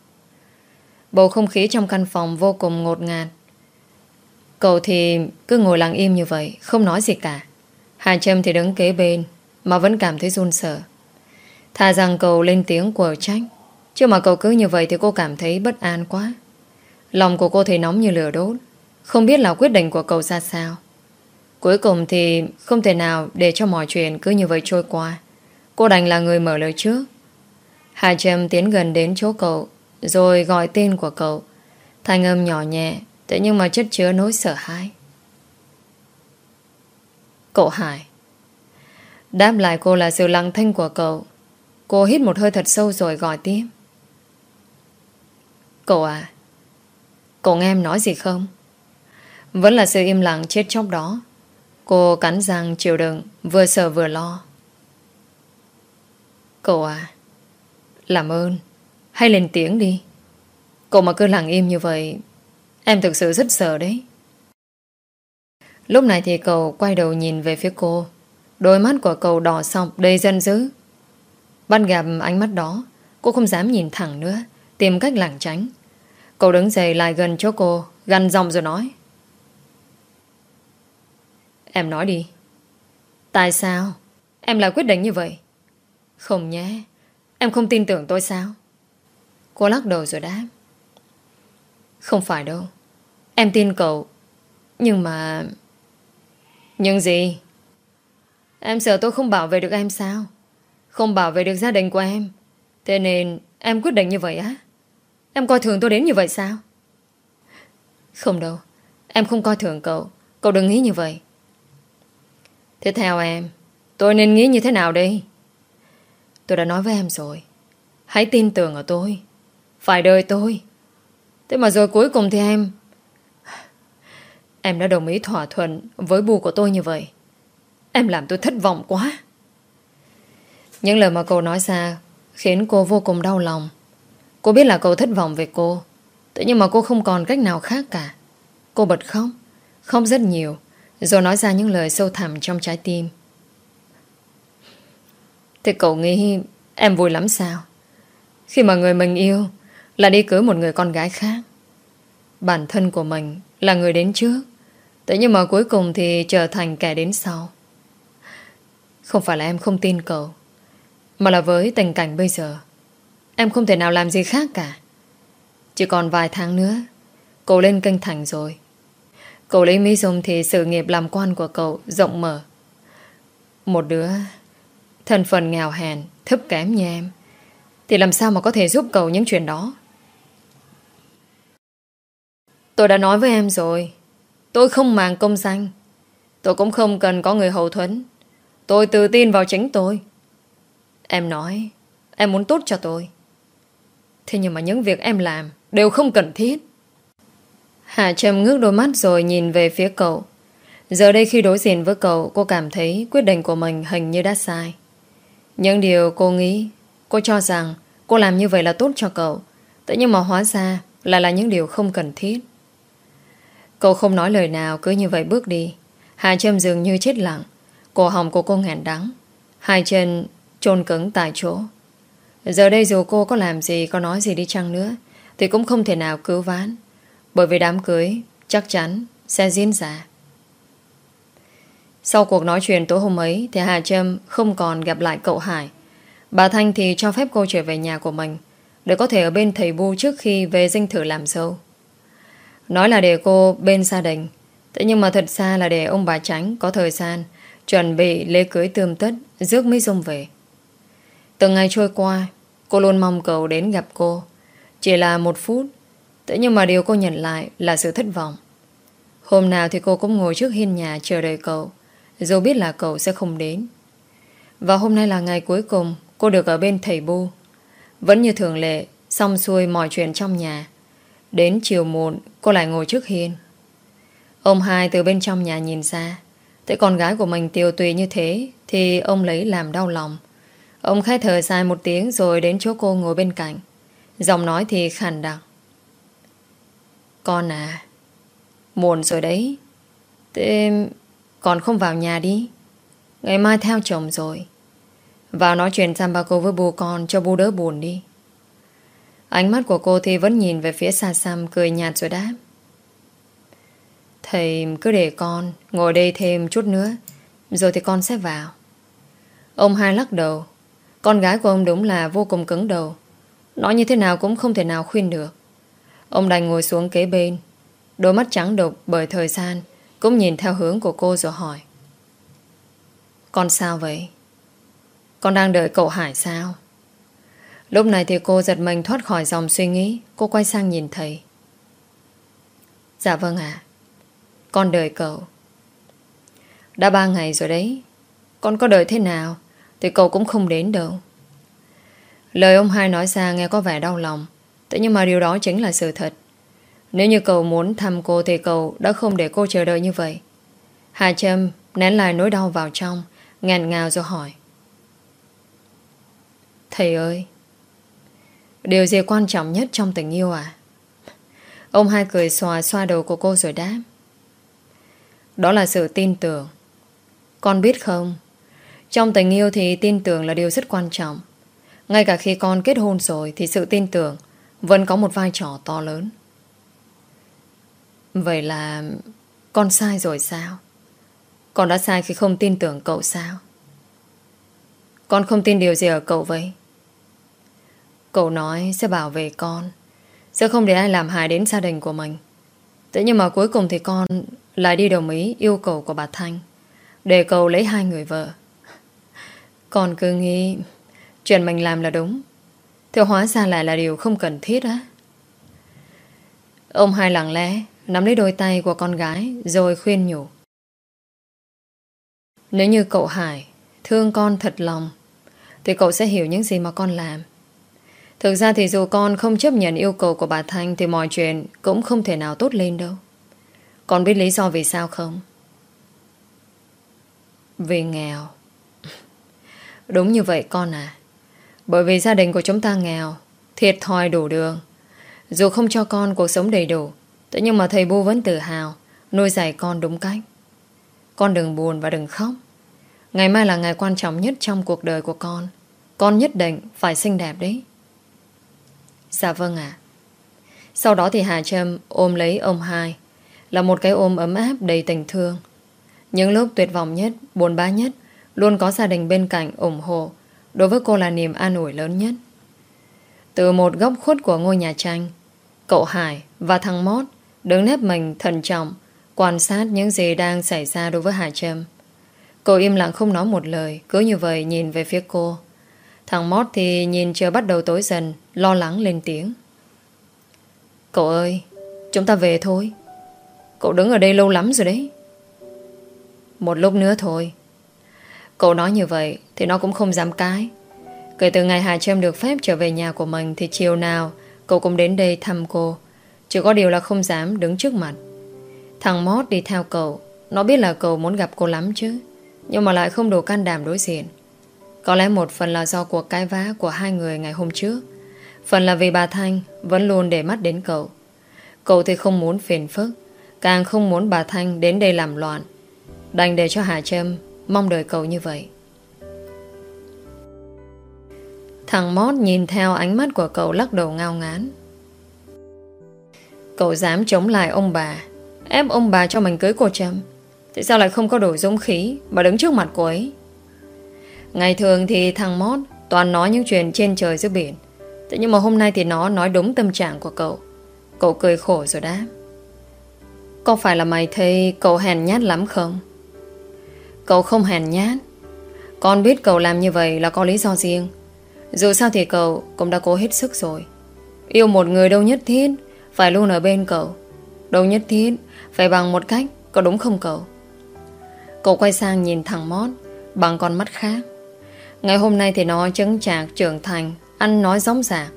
Bầu không khí trong căn phòng vô cùng ngột ngạt. Cậu thì cứ ngồi lặng im như vậy, không nói gì cả. Hà Trâm thì đứng kế bên, mà vẫn cảm thấy run sợ. Thà rằng cậu lên tiếng của trách, chứ mà cậu cứ như vậy thì cô cảm thấy bất an quá. Lòng của cô thì nóng như lửa đốt, không biết là quyết định của cậu ra sao. Cuối cùng thì không thể nào để cho mọi chuyện cứ như vậy trôi qua. Cô đành là người mở lời trước Hà Trâm tiến gần đến chỗ cậu Rồi gọi tên của cậu Thanh âm nhỏ nhẹ Thế nhưng mà chất chứa nỗi sợ hãi Cậu Hải Đáp lại cô là sự lặng thanh của cậu. Cô hít một hơi thật sâu rồi gọi tiếp. Cậu à Cậu nghe em nói gì không? Vẫn là sự im lặng chết chóc đó. Cô cắn răng chịu đựng, Vừa sợ vừa lo. Cậu à Làm ơn, Hãy lên tiếng đi. Cậu mà cứ lặng im như vậy, Em thực sự rất sợ đấy. Lúc này thì cậu quay đầu nhìn về phía cô. Đôi mắt của cậu đỏ sọc đầy dân dữ. Bắt gặp ánh mắt đó, Cô không dám nhìn thẳng nữa, Tìm cách lảng tránh. Cậu đứng dậy lại gần chỗ cô Gần giọng rồi nói. Em nói đi. Tại sao? Em lại quyết định như vậy. Không nhé, Em không tin tưởng tôi sao? Cô lắc đầu rồi đáp. Không phải đâu, Em tin cậu, Nhưng mà Nhưng gì? Em sợ tôi không bảo vệ được em sao? Không bảo vệ được gia đình của em. Thế nên em quyết định như vậy á. Em coi thường tôi đến như vậy sao? Không đâu. Em không coi thường cậu. Cậu đừng nghĩ như vậy. Thế theo em, Tôi nên nghĩ như thế nào đây? Tôi đã nói với em rồi. Hãy tin tưởng ở tôi. Phải đời tôi. Thế mà rồi cuối cùng thì em... Em đã đồng ý thỏa thuận với bù của tôi như vậy. Em làm tôi thất vọng quá. Những lời mà cô nói ra khiến cô vô cùng đau lòng. Cô biết là cậu thất vọng về cô. Thế nhưng mà cô không còn cách nào khác cả. Cô bật khóc. Khóc rất nhiều. Rồi nói ra những lời sâu thẳm trong trái tim. Thế cậu nghĩ em vui lắm sao? Khi mà người mình yêu là đi cưới một người con gái khác. Bản thân của mình là người đến trước. Thế nhưng mà cuối cùng thì trở thành kẻ đến sau. Không phải là em không tin cậu. Mà là với tình cảnh bây giờ, Em không thể nào làm gì khác cả. Chỉ còn vài tháng nữa, Cậu lên kinh thành rồi. Cậu lấy Mỹ Dung thì sự nghiệp làm quan của cậu rộng mở. Một đứa Thân phần nghèo hèn, Thấp kém như em, Thì làm sao mà có thể giúp cậu những chuyện đó? Tôi đã nói với em rồi, Tôi không màng công danh. Tôi cũng không cần có người hậu thuẫn. Tôi tự tin vào chính tôi. Em nói, Em muốn tốt cho tôi. Thế nhưng mà những việc em làm Đều không cần thiết. Hạ Trâm ngước đôi mắt rồi nhìn về phía cậu. Giờ đây khi đối diện với cậu, Cô cảm thấy quyết định của mình hình như đã sai. Những điều cô nghĩ, Cô cho rằng cô làm như vậy là tốt cho cậu. Tự nhiên mà hóa ra Là là những điều không cần thiết. Cậu không nói lời nào, cứ như vậy bước đi. Hà Trâm dường như chết lặng. Cổ họng của cô ngàn đắng Hai chân trôn cứng tại chỗ. Giờ đây dù cô có làm gì, có nói gì đi chăng nữa, thì cũng không thể nào cứu ván. Bởi vì đám cưới chắc chắn sẽ diễn ra. Sau cuộc nói chuyện tối hôm ấy thì Hà Trâm không còn gặp lại cậu Hải. Bà Thanh thì cho phép cô trở về nhà của mình để có thể ở bên thầy Bu trước khi về dinh thử làm dâu. Nói là để cô bên gia đình Thế nhưng mà thật ra là để ông bà Tránh có thời gian chuẩn bị lễ cưới tươm tất, rước Mỹ Dung về. Từng ngày trôi qua, Cô luôn mong cầu đến gặp cô. Chỉ là một phút, Thế nhưng mà điều cô nhận lại là sự thất vọng. Hôm nào thì cô cũng ngồi trước hiên nhà chờ đợi cậu, Dù biết là cậu sẽ không đến. Và hôm nay là ngày cuối cùng Cô được ở bên thầy Bu Vẫn như thường lệ, Xong xuôi mọi chuyện trong nhà. Đến chiều muộn, cô lại ngồi trước hiên. Ông hai từ bên trong nhà nhìn ra. Thấy con gái của mình tiêu tùy như thế Thì ông lấy làm đau lòng Ông khai thở dài một tiếng rồi đến chỗ cô ngồi bên cạnh. Giọng nói thì khàn đặc. Con à, muộn rồi đấy. Thế còn không vào nhà đi. Ngày mai theo chồng rồi. Vào nói chuyện giam bà cô với bố con cho bù đỡ buồn đi. Ánh mắt của cô thì vẫn nhìn về phía xa xăm cười nhạt rồi đáp. Thầy, cứ để con ngồi đây thêm chút nữa, rồi thì con sẽ vào. Ông hai lắc đầu. Con gái của ông đúng là vô cùng cứng đầu. Nói như thế nào cũng không thể nào khuyên được. Ông đành ngồi xuống kế bên. Đôi mắt trắng đục bởi thời gian, Cũng nhìn theo hướng của cô rồi hỏi. Con sao vậy? Con đang đợi cậu Hải sao? Lúc này thì cô giật mình thoát khỏi dòng suy nghĩ. Cô quay sang nhìn thầy. Dạ vâng ạ. Con đợi cậu. Đã ba ngày rồi đấy. Con có đợi thế nào thì cậu cũng không đến đâu. Lời ông hai nói ra nghe có vẻ đau lòng. Thế nhưng mà điều đó chính là sự thật. Nếu như cậu muốn thăm cô Thì cậu đã không để cô chờ đợi như vậy. Hà Trâm nén lại nỗi đau vào trong Ngàn ngào rồi hỏi. Thầy ơi, Điều gì quan trọng nhất trong tình yêu à? Ông hai cười xòa xoa đầu của cô rồi đáp. Đó là sự tin tưởng Con biết không trong tình yêu thì tin tưởng là điều rất quan trọng. Ngay cả khi con kết hôn rồi thì sự tin tưởng vẫn có một vai trò to lớn. Vậy là con sai rồi sao? Con đã sai khi không tin tưởng cậu sao? Con không tin điều gì ở cậu vậy? Cậu nói sẽ bảo vệ con, Sẽ không để ai làm hại đến gia đình của mình Thế nhưng mà cuối cùng thì con lại đi đồng ý yêu cầu của bà Thanh, Để cầu lấy hai người vợ. Còn cứ nghĩ Chuyện mình làm là đúng. Thì hóa ra lại là điều không cần thiết á. Ông hai lặng lẽ Nắm lấy đôi tay của con gái Rồi khuyên nhủ. Nếu như cậu Hải Thương con thật lòng, Thì cậu sẽ hiểu những gì mà con làm. Thực ra thì dù con không chấp nhận yêu cầu của bà Thanh, Thì mọi chuyện cũng không thể nào tốt lên đâu. Con biết lý do vì sao không? Vì nghèo. Đúng như vậy con à. Bởi vì gia đình của chúng ta nghèo, Thiệt thòi đủ đường. Dù không cho con cuộc sống đầy đủ, Thế nhưng mà thầy Bu vẫn tự hào, Nuôi dạy con đúng cách. Con đừng buồn và đừng khóc. Ngày mai là ngày quan trọng nhất trong cuộc đời của con. Con nhất định phải xinh đẹp đấy. Dạ vâng ạ. Sau đó thì Hà Trâm ôm lấy ông hai. Là một cái ôm ấm áp đầy tình thương. Những lúc tuyệt vọng nhất, Buồn bã nhất, Luôn có gia đình bên cạnh ủng hộ, Đối với cô là niềm an ủi lớn nhất. Từ một góc khuất của ngôi nhà tranh, Cậu Hải và thằng Mót Đứng nếp mình thận trọng, Quan sát những gì đang xảy ra đối với Hải Trâm. Cậu im lặng không nói một lời, Cứ như vậy nhìn về phía cô. Thằng Mót thì nhìn trời bắt đầu tối dần, Lo lắng lên tiếng. Cậu ơi, Chúng ta về thôi. Cậu đứng ở đây lâu lắm rồi đấy. Một lúc nữa thôi. Cậu nói như vậy Thì nó cũng không dám cái Kể từ ngày Hà Trâm được phép trở về nhà của mình Thì chiều nào cậu cũng đến đây thăm cô. Chỉ có điều là không dám đứng trước mặt. Thằng Mót đi theo cậu, Nó biết là cậu muốn gặp cô lắm chứ, Nhưng mà lại không đủ can đảm đối diện. Có lẽ một phần là do cuộc cãi vã Của hai người ngày hôm trước, Phần là vì bà Thanh Vẫn luôn để mắt đến cậu. Cậu thì không muốn phiền phức Càng không muốn bà Thanh đến đây làm loạn. Đành để cho Hà Trâm Mong đợi cậu như vậy. Thằng Mót nhìn theo ánh mắt của cậu lắc đầu ngao ngán. Cậu dám chống lại ông bà, Ép ông bà cho mình cưới cô Trâm. Tại sao lại không có đủ dũng khí Mà đứng trước mặt cô ấy? Ngày thường thì thằng Mót Toàn nói những chuyện trên trời dưới biển. Thế nhưng mà hôm nay thì nó nói đúng tâm trạng của cậu. Cậu cười khổ rồi đáp. Có phải là mày thấy cậu hèn nhát lắm không? Cậu không hèn nhát. Con biết cậu làm như vậy là có lý do riêng. Dù sao thì cậu cũng đã cố hết sức rồi. Yêu một người đâu nhất thiết Phải luôn ở bên cậu. Đâu nhất thiết Phải bằng một cách Có đúng không cậu? Cậu quay sang nhìn thằng Mót Bằng con mắt khác. Ngày hôm nay thì nó chứng chạc trưởng thành, Ăn nói gióng giả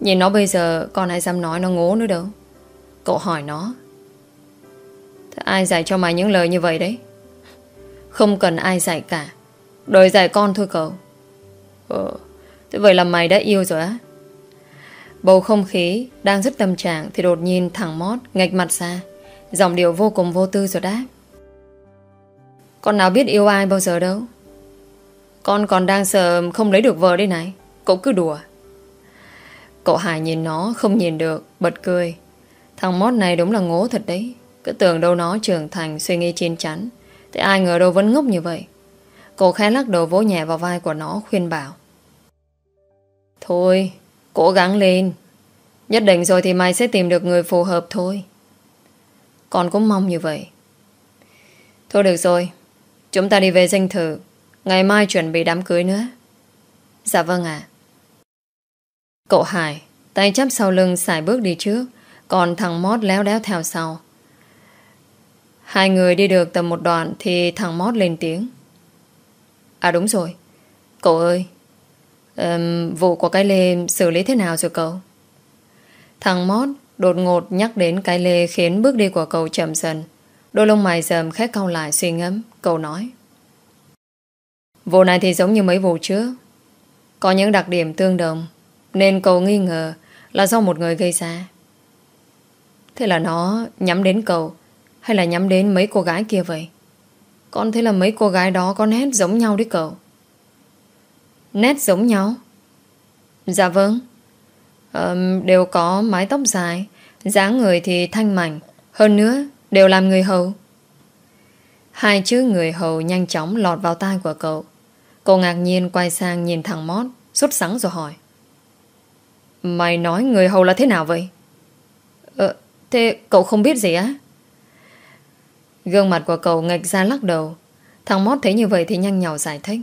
Nhìn nó bây giờ còn ai dám nói nó ngố nữa đâu. Cậu hỏi nó. Thế ai dạy cho mày những lời như vậy đấy? Không cần ai dạy cả. Đời dạy con thôi cậu. Ờ Thế vậy là mày đã yêu rồi á. Bầu không khí Đang rất tâm trạng Thì đột nhiên thằng Mót ngạch mặt ra. Giọng điệu vô cùng vô tư rồi đáp. Con nào biết yêu ai bao giờ đâu. Con còn đang sợ không lấy được vợ đây này. Cậu cứ đùa. Cậu Hải nhìn nó không nhìn được, Bật cười. Thằng mót này đúng là ngố thật đấy. Cứ tưởng đâu nó trưởng thành suy nghĩ chín chắn. Thế ai ngờ đâu vẫn ngốc như vậy. Cô khẽ lắc đầu vỗ nhẹ vào vai của nó, khuyên bảo. Thôi, Cố gắng lên. Nhất định rồi thì mày sẽ tìm được người phù hợp thôi. Con cũng mong như vậy. Thôi được rồi, Chúng ta đi về danh thử Ngày mai chuẩn bị đám cưới nữa. Dạ vâng ạ. Cậu Hải, Tay chắp sau lưng xài bước đi trước, Còn thằng Mót léo đéo theo sau. Hai người đi được tầm một đoạn Thì thằng Mót lên tiếng. À đúng rồi. Cậu ơi um, Vụ của cái lê xử lý thế nào rồi cậu? Thằng Mót đột ngột nhắc đến cái lê Khiến bước đi của cậu chậm dần. Đôi lông mày dầm khét cau lại suy ngẫm Cậu nói. Vụ này thì giống như mấy vụ trước. Có những đặc điểm tương đồng Nên cậu nghi ngờ Là do một người gây ra. Thế là nó nhắm đến cậu hay là nhắm đến mấy cô gái kia vậy? Con thấy là mấy cô gái đó Có nét giống nhau đấy cậu. Nét giống nhau? Dạ vâng. Ờ, Đều có mái tóc dài dáng người thì thanh mảnh Hơn nữa đều làm người hầu. Hai chữ người hầu nhanh chóng lọt vào tai của cậu. Cô ngạc nhiên quay sang nhìn thằng Mót Xuất sắng rồi hỏi. Mày nói người hầu là thế nào vậy? Ờ, thế cậu không biết gì á? Gương mặt của cậu ngạch ra lắc đầu. Thằng Mót thấy như vậy thì nhanh nhỏ giải thích.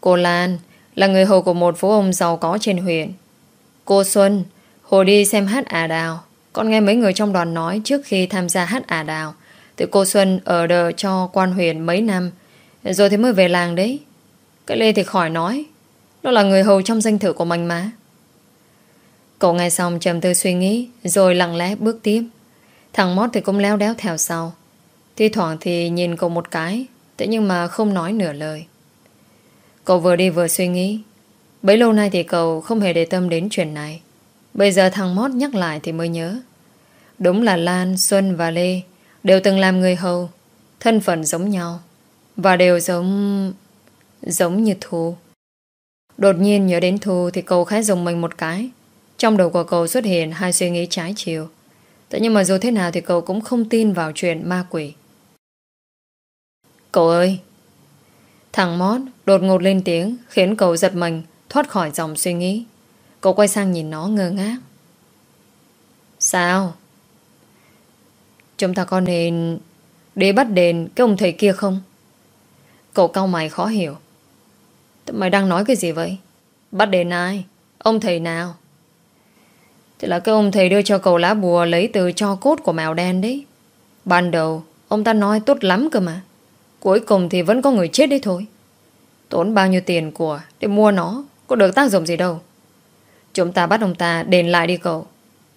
Cô Lan, Là người hầu của một phú ông giàu có trên huyện. Cô Xuân Hồi đi xem hát ả đào. Con nghe mấy người trong đoàn nói Trước khi tham gia hát ả đào. Thì cô Xuân ở đợi cho quan huyện mấy năm. Rồi thì mới về làng đấy. Cái Lê thì khỏi nói. Nó là người hầu trong danh thử của mình mà. Cậu nghe xong trầm tư suy nghĩ, Rồi lặng lẽ bước tiếp. Thằng Mót thì cũng leo đéo theo sau. Thi thoảng thì nhìn cậu một cái Thế nhưng mà không nói nửa lời. Cậu vừa đi vừa suy nghĩ. Bấy lâu nay thì cậu không hề để tâm đến chuyện này. Bây giờ thằng Mót nhắc lại thì mới nhớ. Đúng là Lan, Xuân và Lê Đều từng làm người hầu Thân phận giống nhau Và đều giống... Giống như Thu. Đột nhiên nhớ đến Thu Thì cậu khá dùng mình một cái. Trong đầu của cậu xuất hiện hai suy nghĩ trái chiều. Thế nhưng mà dù thế nào Thì cậu cũng không tin vào chuyện ma quỷ. Cậu ơi! Thằng Mót đột ngột lên tiếng, Khiến cậu giật mình, Thoát khỏi dòng suy nghĩ. Cậu quay sang nhìn nó ngơ ngác. Sao? Chúng ta có nên Để bắt đền cái ông thầy kia không? Cậu cau mày khó hiểu. Mày đang nói cái gì vậy? Bắt đền ai? Ông thầy nào? Thì là cái ông thầy đưa cho cậu lá bùa Lấy từ cho cốt của mèo đen đấy. Ban đầu, Ông ta nói tốt lắm cơ mà. Cuối cùng thì vẫn có người chết đấy thôi. Tốn bao nhiêu tiền của Để mua nó, Có được tác dụng gì đâu. Chúng ta bắt ông ta đền lại đi cậu,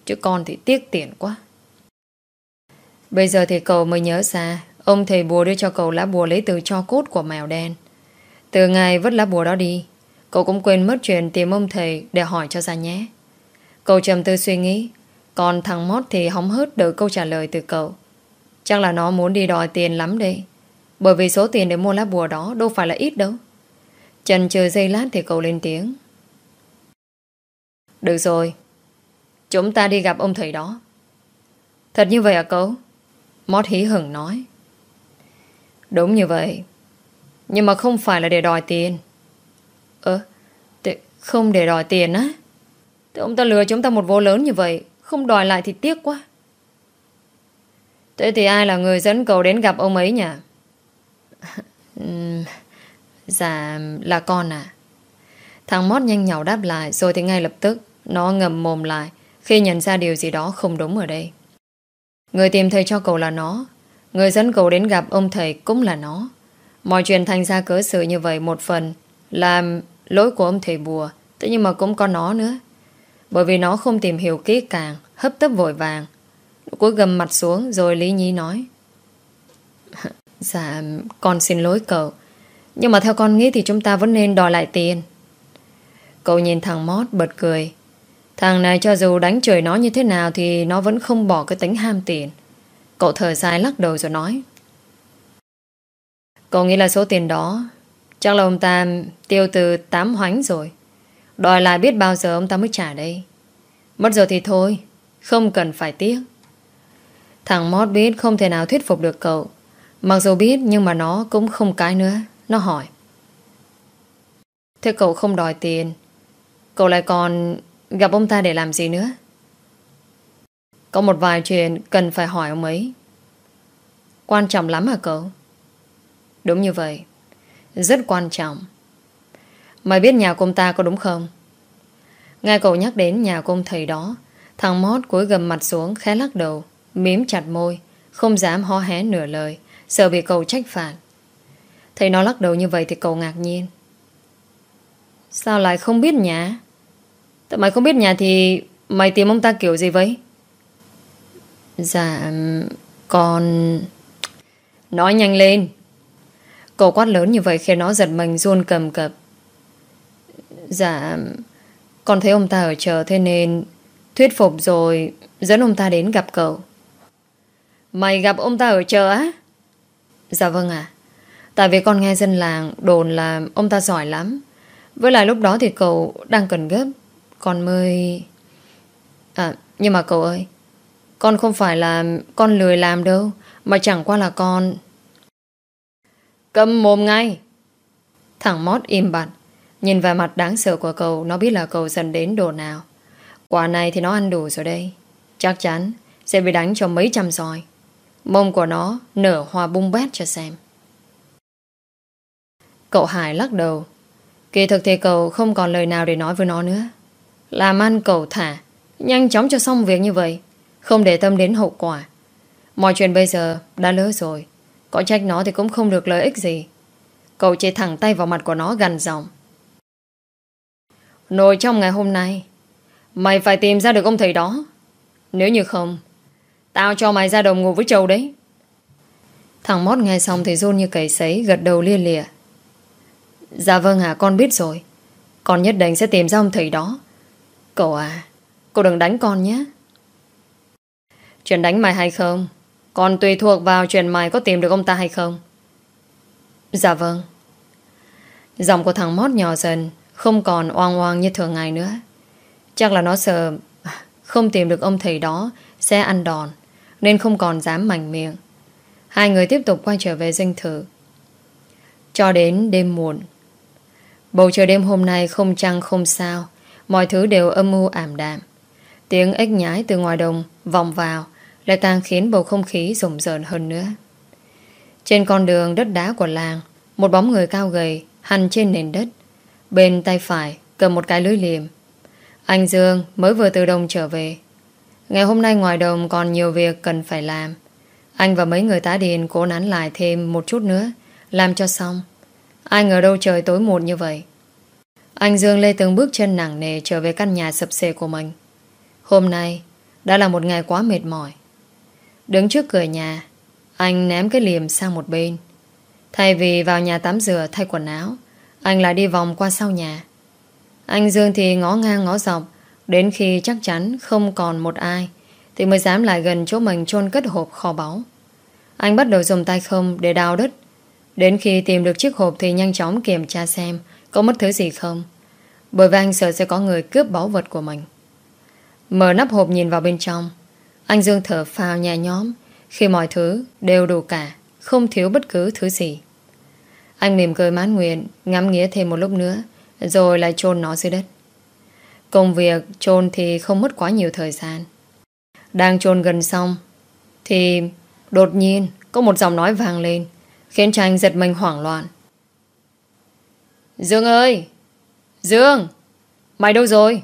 Chứ con thì tiếc tiền quá. Bây giờ thì cậu mới nhớ ra, Ông thầy bùa đưa cho cậu lá bùa lấy từ cho cốt của mèo đen. Từ ngày vứt lá bùa đó đi, Cậu cũng quên mất chuyện tìm ông thầy Để hỏi cho ra nhé. Cậu trầm tư suy nghĩ. Còn thằng Mót thì hóng hớt đợi câu trả lời từ cậu. Chắc là nó muốn đi đòi tiền lắm đây Bởi vì số tiền để mua lá bùa đó Đâu phải là ít đâu. Trần chờ giây lát thì cậu lên tiếng. Được rồi. Chúng ta đi gặp ông thầy đó. Thật như vậy à cậu? Mót hí hửng nói. Đúng như vậy. Nhưng mà không phải là để đòi tiền. Ơ Không để đòi tiền á? Thế ông ta lừa chúng ta một vô lớn như vậy, Không đòi lại thì tiếc quá. Thế thì ai là người dẫn cậu đến gặp ông ấy nhỉ? Ừ, dạ là con à Thằng Mót nhanh nhỏ đáp lại, Rồi thì ngay lập tức, Nó ngầm mồm lại, Khi nhận ra điều gì đó không đúng ở đây. Người tìm thầy cho cậu là nó, Người dẫn cậu đến gặp ông thầy cũng là nó. Mọi chuyện thành ra cớ sự như vậy Một phần là lỗi của ông thầy bùa, Thế nhưng mà cũng có nó nữa. Bởi vì nó không tìm hiểu kỹ càng, Hấp tấp vội vàng. Cuối gầm mặt xuống rồi Lý Nhi nói Dạ con xin lỗi cậu. Nhưng mà theo con nghĩ thì chúng ta vẫn nên đòi lại tiền. Cậu nhìn thằng Mót bật cười. Thằng này cho dù đánh trời nó như thế nào Thì nó vẫn không bỏ cái tính ham tiền. Cậu thở dài lắc đầu rồi nói, Cậu nghĩ là số tiền đó, Chắc là ông ta tiêu từ 8 hoánh rồi. Đòi lại biết bao giờ ông ta mới trả đây? Mất giờ thì thôi, Không cần phải tiếc. Thằng Mót biết không thể nào thuyết phục được cậu. Mặc dù biết nhưng mà nó cũng không cái nữa, Nó hỏi. Thế cậu không đòi tiền, Cậu lại còn Gặp ông ta để làm gì nữa? Có một vài chuyện Cần phải hỏi ông ấy. Quan trọng lắm hả cậu? Đúng như vậy, Rất quan trọng. Mày biết nhà cô ta có đúng không? Nghe cậu nhắc đến nhà cô thầy đó, Thằng Mót cúi gầm mặt xuống, khẽ lắc đầu, Mím chặt môi, Không dám ho hé nửa lời, Sợ bị cậu trách phạt. Thấy nó lắc đầu như vậy thì cậu ngạc nhiên. Sao lại không biết nhà? Tại mày không biết nhà thì Mày tìm ông ta kiểu gì vậy? Dạ Con Nói nhanh lên. Cậu quát lớn như vậy khiến nó giật mình, run cầm cập. Dạ Con thấy ông ta ở chờ thế nên Thuyết phục rồi Dẫn ông ta đến gặp cậu. Mày gặp ông ta ở chờ á? Dạ vâng ạ. Tại vì con nghe dân làng đồn là ông ta giỏi lắm. Với lại lúc đó thì cậu đang cần gấp. Con mới... À, nhưng mà cậu ơi, con không phải là con lười làm đâu, mà chẳng qua là con... Cầm mồm ngay! Thằng Mót im bặt, nhìn vào mặt đáng sợ của cậu, nó biết là cậu dần đến đồ nào. Quả này thì nó ăn đủ rồi đây. Chắc chắn sẽ bị đánh cho mấy trăm roi. Mông của nó nở hoa bung bét cho xem. Cậu Hải lắc đầu. Kỳ thực thì cậu không còn lời nào để nói với nó nữa. Làm ăn cậu thả Nhanh chóng cho xong việc như vậy Không để tâm đến hậu quả Mọi chuyện bây giờ đã lỡ rồi Có trách nó thì cũng không được lợi ích gì Cậu chỉ thẳng tay vào mặt của nó gần giọng nội trong ngày hôm nay. Mày phải tìm ra được ông thầy đó. Nếu như không, Tao cho mày ra đồng ngủ với Châu đấy. Thằng Mót nghe xong thì run như cầy sấy, Gật đầu lia lịa. Dạ vâng ạ, con biết rồi. Con nhất định sẽ tìm ra ông thầy đó. Cậu à cậu đừng đánh con nhé. Chuyện đánh mày hay không? Còn tùy thuộc vào chuyện mày có tìm được ông ta hay không? Dạ vâng. Giọng của thằng Mót nhỏ dần không còn oang oang như thường ngày nữa. Chắc là nó sợ Không tìm được ông thầy đó Sẽ ăn đòn, Nên không còn dám mảnh miệng. Hai người tiếp tục quay trở về dinh thự. Cho đến đêm muộn, Bầu trời đêm hôm nay không trăng không sao, Mọi thứ đều âm u ảm đạm. Tiếng ếch nhái từ ngoài đồng Vòng vào Lại càng khiến bầu không khí rùng rợn hơn nữa. Trên con đường đất đá của làng, Một bóng người cao gầy Hành trên nền đất Bên tay phải, cầm một cái lưới liềm. Anh Dương mới vừa từ đồng trở về. Ngày hôm nay ngoài đồng còn nhiều việc cần phải làm. Anh và mấy người tá điền cố nán lại thêm một chút nữa, Làm cho xong. Ai ngờ đâu trời tối muộn như vậy. Anh Dương lê từng bước chân nặng nề Trở về căn nhà sập xệ của mình. Hôm nay, Đã là một ngày quá mệt mỏi. Đứng trước cửa nhà, Anh ném cái liềm sang một bên. Thay vì vào nhà tắm rửa, thay quần áo anh lại đi vòng qua sau nhà. Anh Dương thì ngó ngang ngó dọc, Đến khi chắc chắn không còn một ai, Thì mới dám lại gần chỗ mình chôn cất hộp kho báu. Anh bắt đầu dùng tay không để đào đất. Đến khi tìm được chiếc hộp Thì nhanh chóng kiểm tra xem Có mất thứ gì không, Bởi vì anh sợ sẽ có người cướp báu vật của mình. Mở nắp hộp nhìn vào bên trong. Anh Dương thở phào nhà nhóm Khi mọi thứ đều đủ cả, Không thiếu bất cứ thứ gì. Anh mỉm cười mãn nguyện, Ngắm nghĩa thêm một lúc nữa, Rồi lại chôn nó dưới đất. Công việc chôn thì không mất quá nhiều thời gian. Đang chôn gần xong, Thì đột nhiên Có một giọng nói vang lên, Khiến cho anh giật mình hoảng loạn. Dương ơi! Dương! Mày đâu rồi?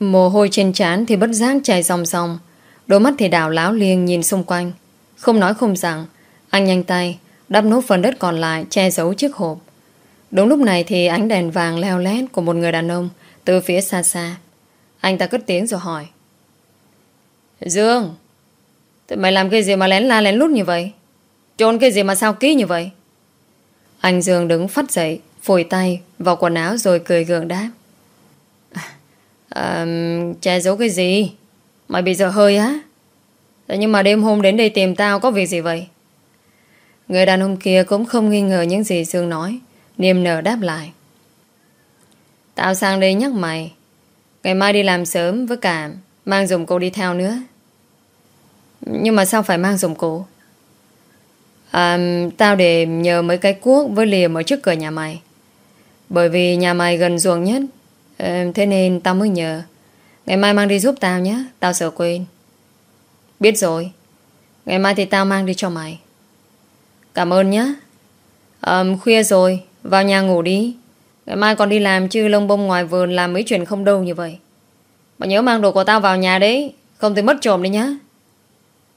Mồ hôi trên trán thì bất giác chảy dòng dòng Đôi mắt thì đảo láo liêng nhìn xung quanh. Không nói không rằng, Anh nhanh tay Đắp nốt phần đất còn lại che giấu chiếc hộp. Đúng lúc này thì ánh đèn vàng leo lét Của một người đàn ông Từ phía xa xa. Anh ta cất tiếng rồi hỏi. Dương Tụi mày làm cái gì mà lén la lén lút như vậy? Trốn cái gì mà sao ký như vậy? Anh Dương đứng phát dậy Phủi tay vào quần áo rồi cười gượng đáp. À, Che giấu cái gì? Mày bị giờ hơi á. Thế nhưng mà đêm hôm đến đây tìm tao có việc gì vậy? Người đàn ông kia cũng không nghi ngờ những gì Dương nói Niềm nở đáp lại. Tao sang đây nhắc mày. Ngày mai đi làm sớm với cả Mang dùng cụ đi theo nữa. Nhưng mà sao phải mang dùng cụ? À, Tao để nhờ mấy cái cuốc Với liềm ở trước cửa nhà mày. Bởi vì nhà mày gần ruộng nhất à, Thế nên tao mới nhờ. Ngày mai mang đi giúp tao nhé Tao sợ quên. Biết rồi. Ngày mai thì tao mang đi cho mày. Cảm ơn nhé. À, Khuya rồi Vào nhà ngủ đi. Ngày mai còn đi làm chứ lông bông ngoài vườn Làm mấy chuyện không đâu như vậy. Mà nhớ mang đồ của tao vào nhà đấy Không thì mất trộm đi nhá.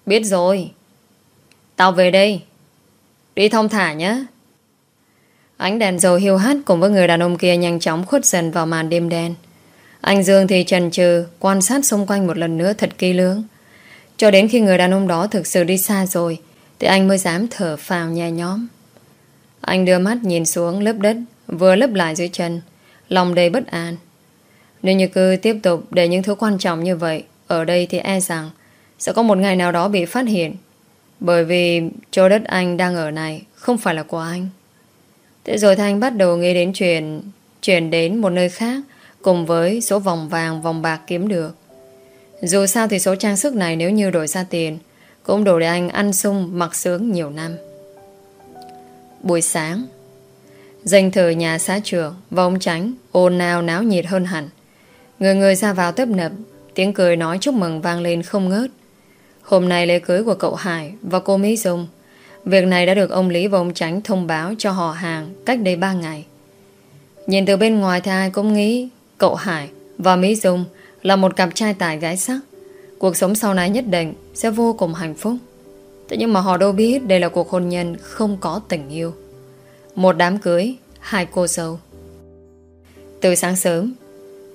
Biết rồi. Tao về đây. Đi thông thả nhá. Ánh đèn dầu hiu hắt cùng với người đàn ông kia nhanh chóng khuất dần vào màn đêm đen. Anh Dương thì trần trừ quan sát xung quanh một lần nữa thật kỹ lưỡng. Cho đến khi người đàn ông đó thực sự đi xa rồi thì anh mới dám thở phào nhẹ nhõm. Anh đưa mắt nhìn xuống lớp đất vừa lấp lại dưới chân lòng đầy bất an. Nếu như cứ tiếp tục để những thứ quan trọng như vậy ở đây thì e rằng sẽ có một ngày nào đó bị phát hiện bởi vì chỗ đất anh đang ở này không phải là của anh. Thế rồi Thanh bắt đầu nghĩ đến chuyện chuyển đến một nơi khác cùng với số vòng vàng, vòng bạc kiếm được. Dù sao thì số trang sức này nếu như đổi ra tiền cũng đủ để anh ăn sung, mặc sướng nhiều năm. Buổi sáng, dành thờ nhà xã trưởng, và ông Tránh ồn nào náo nhiệt hơn hẳn. Người người ra vào tấp nập, tiếng cười nói chúc mừng vang lên không ngớt. Hôm nay lễ cưới của cậu Hải và cô Mỹ Dung, Việc này đã được ông Lý và ông Tránh thông báo cho họ hàng cách đây 3 ngày. Nhìn từ bên ngoài thì ai cũng nghĩ cậu Hải và Mỹ Dung là một cặp trai tài gái sắc. Cuộc sống sau này nhất định sẽ vô cùng hạnh phúc. Thế nhưng mà họ đâu biết đây là cuộc hôn nhân không có tình yêu. Một đám cưới, hai cô dâu. Từ sáng sớm,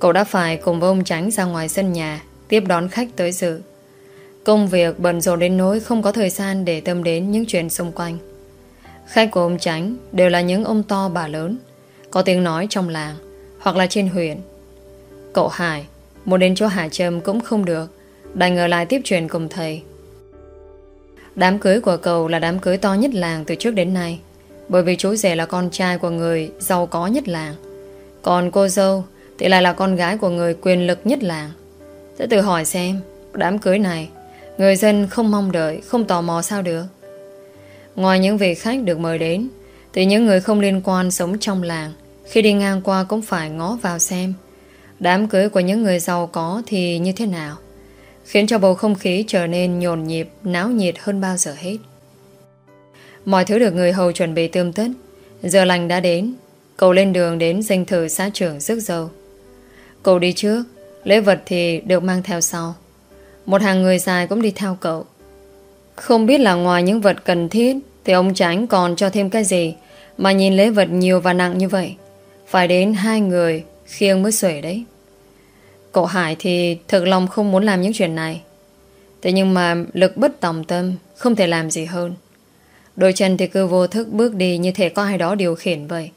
Cậu đã phải cùng với ông Tránh ra ngoài sân nhà Tiếp đón khách tới dự Công việc bận rộn đến nỗi Không có thời gian để tâm đến những chuyện xung quanh Khách của ông Tránh Đều là những ông to bà lớn Có tiếng nói trong làng Hoặc là trên huyện Cậu Hải Muốn đến chỗ hà Trâm cũng không được Đành ở lại tiếp truyền cùng thầy. Đám cưới của cậu là đám cưới to nhất làng từ trước đến nay, Bởi vì chú rể là con trai của người giàu có nhất làng. Còn cô dâu thì lại là con gái của người quyền lực nhất làng. Sẽ tự hỏi xem, Đám cưới này, Người dân không mong đợi, Không tò mò sao được. Ngoài những vị khách được mời đến, Thì những người không liên quan sống trong làng, Khi đi ngang qua cũng phải ngó vào xem, Đám cưới của những người giàu có Thì như thế nào. Khiến cho bầu không khí trở nên nhồn nhịp, Náo nhiệt hơn bao giờ hết. Mọi thứ được người hầu chuẩn bị tươm tất. Giờ lành đã đến. Cậu lên đường đến dinh thử xã trưởng rước dâu. Cậu đi trước, Lễ vật thì được mang theo sau. Một hàng người dài cũng đi theo cậu. Không biết là ngoài những vật cần thiết Thì ông Tránh còn cho thêm cái gì Mà nhìn lễ vật nhiều và nặng như vậy. Phải đến hai người Khiêng mới xuể đấy. Cậu Hải thì thật lòng không muốn làm những chuyện này Thế nhưng mà lực bất tòng tâm Không thể làm gì hơn Đôi chân thì cứ vô thức bước đi Như thể có ai đó điều khiển vậy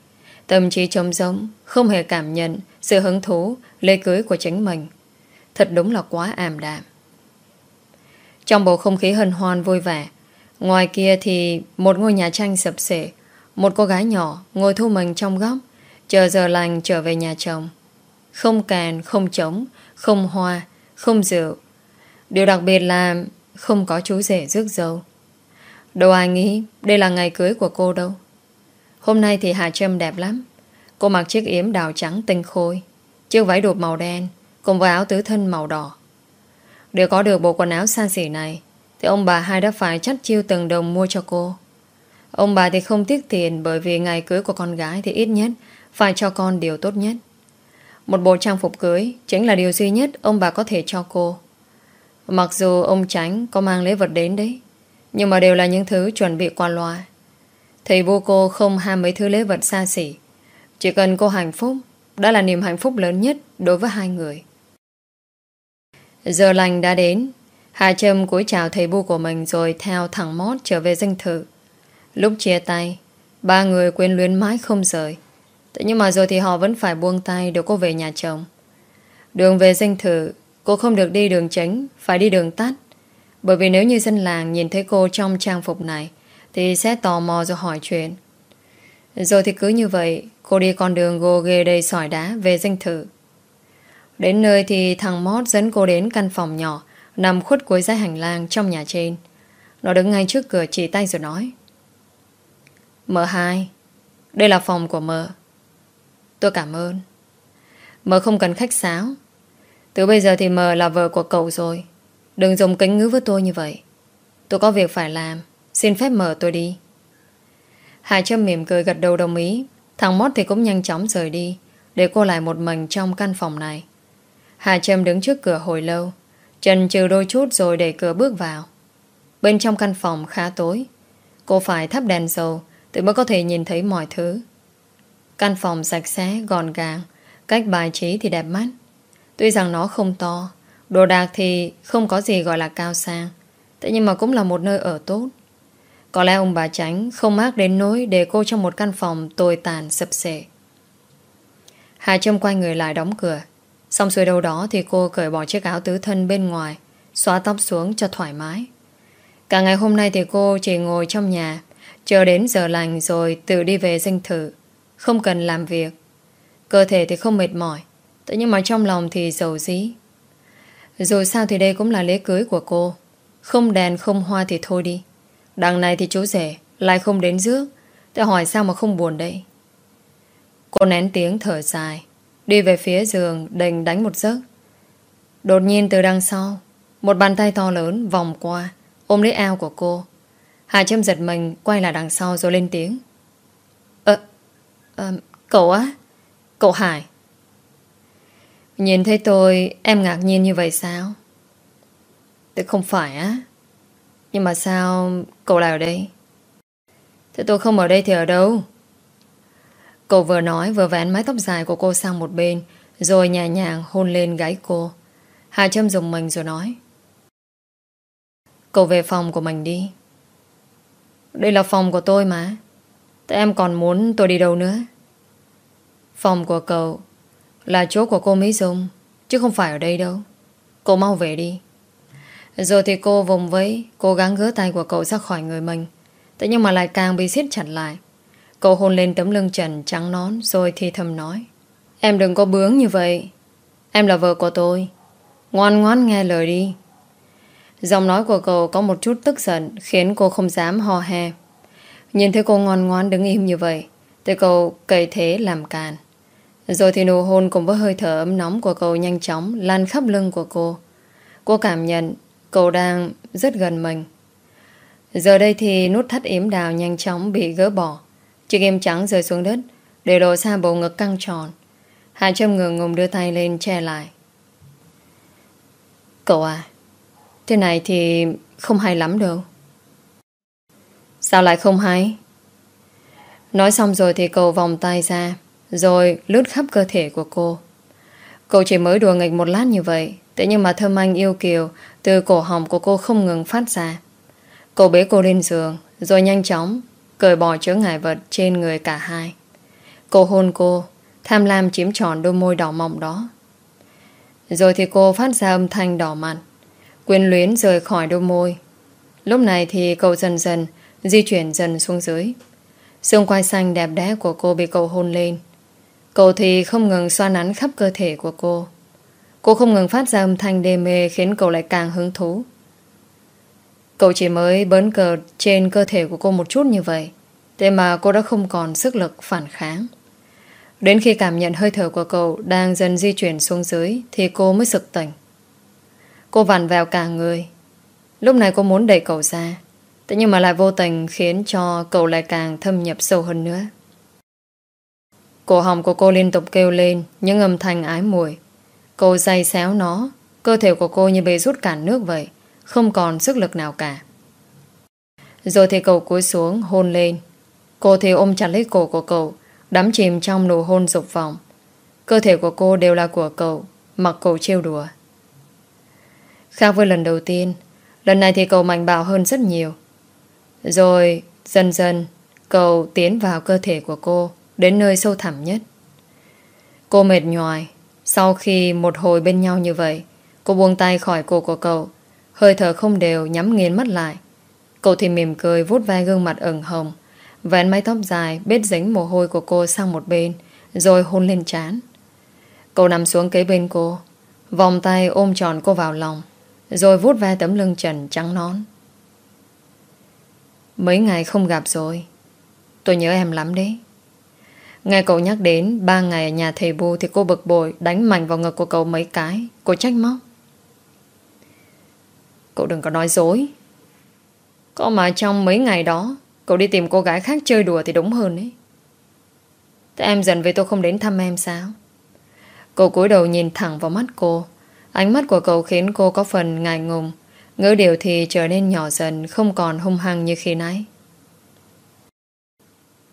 Tâm trí trống rỗng, Không hề cảm nhận sự hứng thú lễ cưới của chính mình. Thật đúng là quá ảm đạm. Trong bầu không khí hân hoan vui vẻ, ngoài kia thì một ngôi nhà tranh sập sệ, một cô gái nhỏ ngồi thu mình trong góc, chờ giờ lành trở về nhà chồng. Không càn, không trống, không hoa, không rượu. Điều đặc biệt là không có chú rể rước dâu. Đâu ai nghĩ đây là ngày cưới của cô đâu. Hôm nay thì Hà Trâm đẹp lắm. Cô mặc chiếc yếm đào trắng tinh khôi Chiếc váy đột màu đen Cùng với áo tứ thân màu đỏ Để có được bộ quần áo xa xỉ này Thì ông bà hai đã phải chắt chiêu từng đồng mua cho cô Ông bà thì không tiếc tiền Bởi vì ngày cưới của con gái Thì ít nhất phải cho con điều tốt nhất một bộ trang phục cưới Chính là điều duy nhất ông bà có thể cho cô. Mặc dù ông Tránh Có mang lễ vật đến đấy, Nhưng mà đều là những thứ chuẩn bị qua loa. Thầy vô cô không ham mấy thứ lễ vật xa xỉ. Chỉ cần cô hạnh phúc, Đã là niềm hạnh phúc lớn nhất đối với hai người. Giờ lành đã đến, Hà Trâm cúi chào thầy bu của mình Rồi theo thẳng mót trở về danh thự. Lúc chia tay, Ba người quên luyến mãi không rời. Thế nhưng mà rồi thì họ vẫn phải buông tay Để cô về nhà chồng. Đường về danh thự, Cô không được đi đường chính Phải đi đường tắt. Bởi vì nếu như dân làng nhìn thấy cô trong trang phục này, Thì sẽ tò mò rồi hỏi chuyện. Rồi thì cứ như vậy, Cô đi con đường gồ ghề đầy sỏi đá về danh thự. Đến nơi thì thằng Mót dẫn cô đến căn phòng nhỏ, nằm khuất cuối dãy hành lang trong nhà trên. Nó đứng ngay trước cửa chỉ tay rồi nói. M2 Đây là phòng của mờ Tôi cảm ơn. Mờ không cần khách sáo. Từ bây giờ thì mờ là vợ của cậu rồi. Đừng dùng kính ngữ với tôi như vậy. Tôi có việc phải làm. Xin phép mờ tôi đi. Hà Trâm mỉm cười gật đầu đồng ý. Thằng Mót thì cũng nhanh chóng rời đi, Để cô lại một mình trong căn phòng này. Hà Trâm đứng trước cửa hồi lâu Trần trừ đôi chút rồi đẩy cửa bước vào. Bên trong căn phòng khá tối. Cô phải thắp đèn dầu Thì mới có thể nhìn thấy mọi thứ. Căn phòng sạch sẽ, gọn gàng Cách bài trí thì đẹp mắt Tuy rằng nó không to Đồ đạc thì không có gì gọi là cao sang Thế nhưng mà cũng là một nơi ở tốt có lẽ ông bà Tránh không mác đến nỗi để cô trong một căn phòng tồi tàn sập sệ. Hà Trâm quay người lại đóng cửa. Xong xuôi đâu đó thì cô cởi bỏ chiếc áo tứ thân bên ngoài, xóa tóc xuống cho thoải mái. Cả ngày hôm nay thì cô chỉ ngồi trong nhà, chờ đến giờ lành rồi tự đi về dinh thử. Không cần làm việc. Cơ thể thì không mệt mỏi, thế nhưng mà trong lòng thì dầu dí. Dù sao thì đây cũng là lễ cưới của cô. Không đèn không hoa thì thôi đi. Đằng này thì chú rể Lại không đến rước Thế hỏi sao mà không buồn đây Cô nén tiếng thở dài Đi về phía giường đành đánh một giấc Đột nhiên từ đằng sau Một bàn tay to lớn vòng qua Ôm lấy eo của cô Hà Trâm giật mình quay lại đằng sau rồi lên tiếng à, Cậu á Cậu Hải. Nhìn thấy tôi Em ngạc nhiên như vậy sao? Tôi không phải á. Nhưng mà sao cậu lại ở đây? Thế tôi không ở đây thì ở đâu? Cậu vừa nói vừa vén mái tóc dài của cô sang một bên Rồi nhẹ nhàng hôn lên gáy cô. Hà Trâm dùng mình rồi nói. Cậu về phòng của mình đi. Đây là phòng của tôi mà. Tại em còn muốn tôi đi đâu nữa? Phòng của cậu Là chỗ của cô Mỹ Dung, Chứ không phải ở đây đâu. Cô mau về đi. Rồi thì cô vùng vẫy, Cố gắng gỡ tay của cậu ra khỏi người mình. Thế nhưng mà lại càng bị siết chặt lại. Cậu hôn lên tấm lưng trần trắng nón, Rồi thì thầm nói, Em đừng có bướng như vậy. Em là vợ của tôi. Ngoan ngoan nghe lời đi. Giọng nói của cậu có một chút tức giận, Khiến cô không dám ho he Nhìn thấy cô ngon ngoan đứng im như vậy Thì cậu cậy thế làm càn Rồi thì nụ hôn cùng với hơi thở ấm nóng của cậu nhanh chóng lan khắp lưng của cô. Cô cảm nhận cậu đang rất gần mình. Giờ đây thì nút thắt yếm đào nhanh chóng bị gỡ bỏ. Chiếc yếm trắng rơi xuống đất để lộ ra bầu ngực căng tròn. Hạ Trâm ngừng ngùng đưa tay lên che lại. Cậu à, thế này thì không hay lắm đâu. Sao lại không hay? Nói xong rồi thì cậu vòng tay ra, rồi lướt khắp cơ thể của cô. Cậu chỉ mới đùa nghịch một lát như vậy, Thế nhưng mà thơm anh yêu kiều Từ cổ họng của cô không ngừng phát ra. Cậu bế cô lên giường, Rồi nhanh chóng Cởi bỏ chứa ngại vật trên người cả hai. Cô hôn cô, Tham lam chiếm tròn đôi môi đỏ mọng đó. Rồi thì cô phát ra âm thanh đỏ mặt, Quyến luyến rời khỏi đôi môi. Lúc này thì cậu dần dần Di chuyển dần xuống dưới Xương quai xanh đẹp đẽ của cô bị cậu hôn lên Cậu thì không ngừng xoa nắn khắp cơ thể của cô. Cô không ngừng phát ra âm thanh đê mê khiến cậu lại càng hứng thú. Cậu chỉ mới bớn cờ trên cơ thể của cô một chút như vậy. Thế mà cô đã không còn sức lực phản kháng. Đến khi cảm nhận hơi thở của cậu đang dần di chuyển xuống dưới thì cô mới sực tỉnh. Cô vặn vào cả người. Lúc này cô muốn đẩy cậu ra. Thế nhưng mà lại vô tình khiến cho cậu lại càng thâm nhập sâu hơn nữa. Cổ họng của cô liên tục kêu lên những âm thanh ái mùi. Cô dây xéo nó, cơ thể của cô như bị rút cạn nước vậy, không còn sức lực nào cả. Rồi thì cậu cúi xuống hôn lên. Cô thì ôm chặt lấy cổ của cậu, đắm chìm trong nụ hôn dục vọng. Cơ thể của cô đều là của cậu, mặc cậu trêu đùa. Khác với lần đầu tiên, lần này thì cậu mạnh bạo hơn rất nhiều. Rồi, dần dần, cầu tiến vào cơ thể của cô, Đến nơi sâu thẳm nhất. Cô mệt nhòi Sau khi một hồi bên nhau như vậy Cô buông tay khỏi cổ của cậu. Hơi thở không đều nhắm nghiến mắt lại. Cậu thì mỉm cười vuốt vai gương mặt ửng hồng Vén mái tóc dài Bết dính mồ hôi của cô sang một bên Rồi hôn lên trán. Cậu nằm xuống kế bên cô Vòng tay ôm tròn cô vào lòng Rồi vuốt ve tấm lưng trần trắng nón Mấy ngày không gặp rồi Tôi nhớ em lắm đấy Nghe cậu nhắc đến, ba ngày ở nhà thầy Bu thì cô bực bội, đánh mạnh vào ngực của cậu mấy cái. Cô trách móc. Cậu đừng có nói dối. Có mà trong mấy ngày đó, cậu đi tìm cô gái khác chơi đùa thì đúng hơn đấy. Thế em giận vì tôi không đến thăm em sao? Cậu cúi đầu nhìn thẳng vào mắt cô. Ánh mắt của cậu khiến cô có phần ngại ngùng. Ngữ điều thì trở nên nhỏ dần, không còn hung hăng như khi nãy.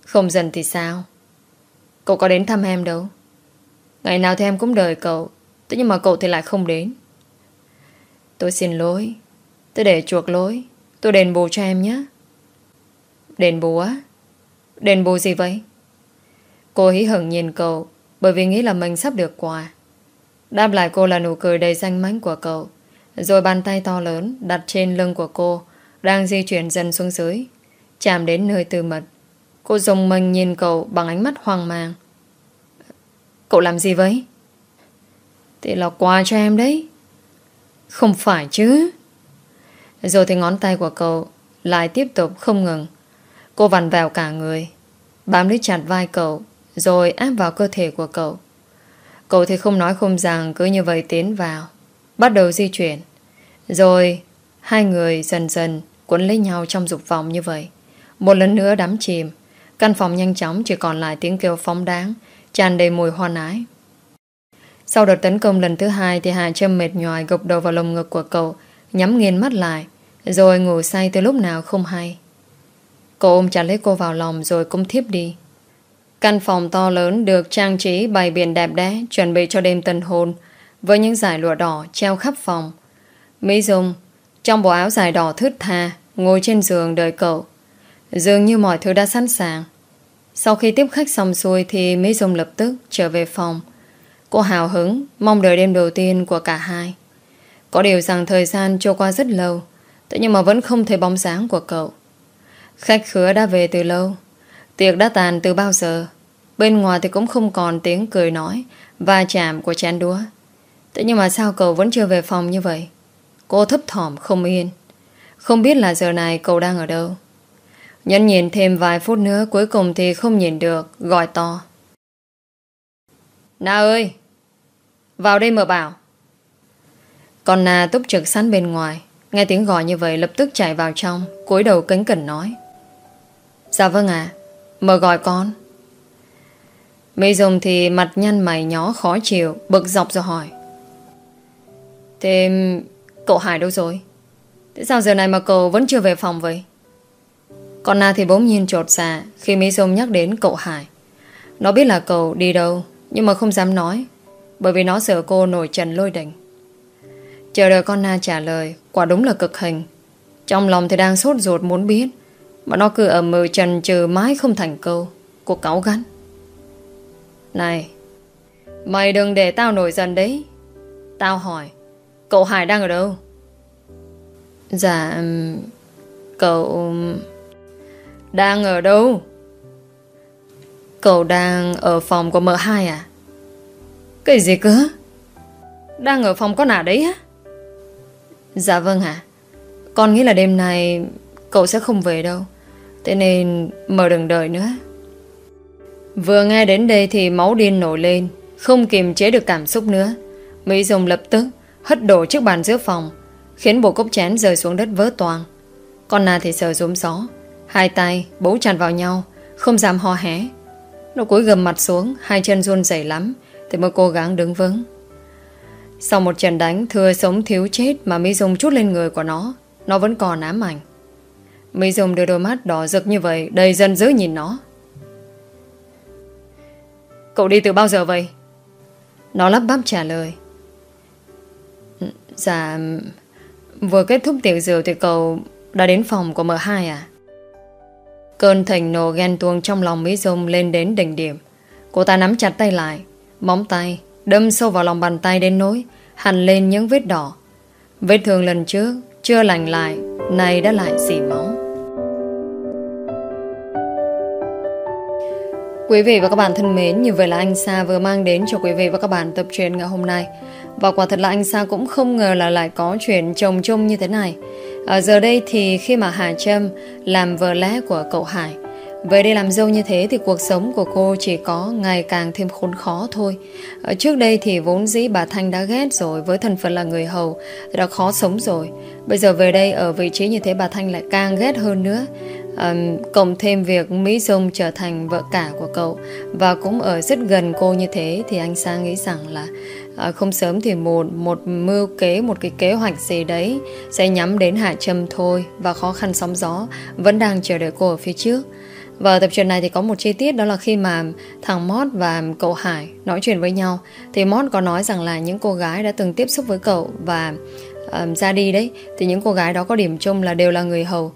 Không dần thì sao? Cậu có đến thăm em đâu? Ngày nào thì em cũng đợi cậu, Thế nhưng mà cậu thì lại không đến. Tôi xin lỗi. Tôi để chuộc lỗi. Tôi đền bù cho em nhé. Đền bù á? Đền bù gì vậy? Cô hí hửng nhìn cậu, Bởi vì nghĩ là mình sắp được quà. Đáp lại cô là nụ cười đầy danh mánh của cậu. Rồi bàn tay to lớn Đặt trên lưng của cô Đang di chuyển dần xuống dưới Chạm đến nơi tư mật Cô dùng mình nhìn cậu bằng ánh mắt hoang mang. Cậu làm gì vậy? Thì là quà cho em đấy. Không phải chứ. Rồi thì ngón tay của cậu lại tiếp tục không ngừng. Cô vặn vào cả người, bám lấy chặt vai cậu, rồi áp vào cơ thể của cậu. Cậu thì không nói không rằng cứ như vậy tiến vào, bắt đầu di chuyển. Rồi hai người dần dần cuốn lấy nhau trong dục vọng như vậy. Một lần nữa đắm chìm Căn phòng nhanh chóng chỉ còn lại tiếng kêu phóng đáng, tràn đầy mùi hoa nái. Sau đợt tấn công lần thứ hai thì Hà Trâm mệt nhòi gục đầu vào lồng ngực của cậu, nhắm nghiền mắt lại, rồi ngủ say từ lúc nào không hay. Cậu ôm chặt lấy cô vào lòng rồi cũng thiếp đi. Căn phòng to lớn được trang trí bày biển đẹp đẽ chuẩn bị cho đêm tân hôn với những dải lụa đỏ treo khắp phòng. Mỹ Dung, trong bộ áo dài đỏ thướt tha, ngồi trên giường đợi cậu. Dường như mọi thứ đã sẵn sàng. Sau khi tiếp khách xong xuôi thì Mỹ Dung lập tức trở về phòng. Cô hào hứng, mong đợi đêm đầu tiên của cả hai. Có điều rằng thời gian trôi qua rất lâu, Thế nhưng mà vẫn không thấy bóng dáng của cậu Khách khứa đã về từ lâu Tiệc đã tàn từ bao giờ Bên ngoài thì cũng không còn tiếng cười nói và chạm của chén đũa Thế nhưng mà sao cậu vẫn chưa về phòng như vậy? Cô thấp thỏm, không yên. Không biết là giờ này cậu đang ở đâu. Nhân nhìn thêm vài phút nữa, Cuối cùng thì không nhìn được, Gọi to. Na ơi! Vào đây mở bảo. Còn Na túc trực sẵn bên ngoài. Nghe tiếng gọi như vậy, lập tức chạy vào trong, cúi đầu kính cẩn nói. Dạ vâng ạ. Mở gọi con. Mỹ Dung thì mặt nhăn mày nhó khó chịu, Bực dọc rồi hỏi. Thế cậu Hải đâu rồi? Thế sao giờ này mà cậu vẫn chưa về phòng vậy? Con Na thì bỗng nhiên trột dạ Khi Mỹ Dung nhắc đến cậu Hải. Nó biết là cậu đi đâu, Nhưng mà không dám nói, Bởi vì nó sợ cô nổi trần lôi đỉnh Chờ đợi con Na trả lời, Quả đúng là cực hình. Trong lòng thì đang sốt ruột muốn biết, Mà nó cứ ở mờ trần trừ mãi không thành câu. Cô cáu gắn Này, Mày đừng để tao nổi dần đấy. Tao hỏi Cậu Hải đang ở đâu? Dạ Cậu Đang ở đâu? Cậu đang ở phòng của M2 à? Cái gì cơ? Đang ở phòng con nào đấy á? Dạ vâng ạ. Con nghĩ là đêm nay Cậu sẽ không về đâu. Thế nên mở đừng đợi nữa. Vừa nghe đến đây thì máu điên nổi lên, Không kiềm chế được cảm xúc nữa. Mỹ Dung lập tức Hất đổ chiếc bàn giữa phòng Khiến bộ cốc chén rơi xuống đất vỡ toàn Con Na thì sờ rúm gió Hai tay bấu chặt vào nhau Không dám ho hé Nó cúi gầm mặt xuống Hai chân run rẩy lắm Thì mới cố gắng đứng vững sau một trận đánh thừa sống thiếu chết mà Mỹ Dung chút lên người của nó, nó vẫn còn ám ảnh. Mỹ Dung đưa đôi mắt đỏ rực như vậy, đầy dân dữ nhìn nó. Cậu đi từ bao giờ vậy? Nó lắp bắp trả lời. Dạ, vừa kết thúc tiệc rượu thì cậu đã đến phòng của M2 à? Cơn thành nổ ghen tuông trong lòng Mỹ Dung lên đến đỉnh điểm. Cô ta nắm chặt tay lại, móng tay Đâm sâu vào lòng bàn tay đến nỗi Hằn lên những vết đỏ Vết thương lần trước Chưa lành lại nay đã lại xỉ máu Quý vị và các bạn thân mến, như vậy là anh Sa vừa mang đến cho quý vị và các bạn tập truyện ngày hôm nay. Và quả thật là anh Sa cũng không ngờ là lại có chuyện chồng chung như thế này. Ở giờ đây thì khi mà Hà Trâm làm vợ lẽ của cậu Hải, về đây làm dâu như thế thì cuộc sống của cô chỉ có ngày càng thêm khốn khó thôi. Ở trước đây thì vốn dĩ bà Thanh đã ghét rồi với thân phận là người hầu, đã khó sống rồi. Bây giờ về đây ở vị trí như thế bà Thanh lại càng ghét hơn nữa. À, cộng thêm việc Mỹ Dung trở thành vợ cả của cậu và cũng ở rất gần cô như thế thì anh Sa nghĩ rằng là à, không sớm thì một một mưu kế một cái kế hoạch gì đấy sẽ nhắm đến Hạ Trâm thôi và khó khăn sóng gió vẫn đang chờ đợi cô ở phía trước. Và tập truyện này thì có một chi tiết đó là khi mà thằng Mót và cậu Hải nói chuyện với nhau thì Mót có nói rằng là những cô gái đã từng tiếp xúc với cậu và um, ra đi đấy thì những cô gái đó có điểm chung là đều là người hầu.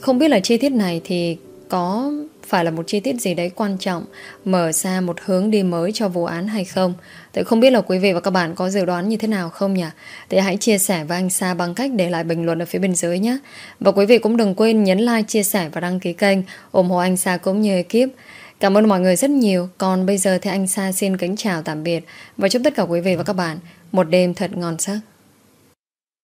Không biết là chi tiết này thì có phải là một chi tiết gì đấy quan trọng mở ra một hướng đi mới cho vụ án hay không. Tôi không biết là quý vị và các bạn có dự đoán như thế nào không nhỉ? Thì hãy chia sẻ với anh Sa bằng cách để lại bình luận ở phía bên dưới nhé. Và quý vị cũng đừng quên nhấn like, chia sẻ và đăng ký kênh ủng hộ anh Sa cũng như ekip. Cảm ơn mọi người rất nhiều. Còn bây giờ thì anh Sa xin kính chào tạm biệt và chúc tất cả quý vị và các bạn một đêm thật ngon giấc.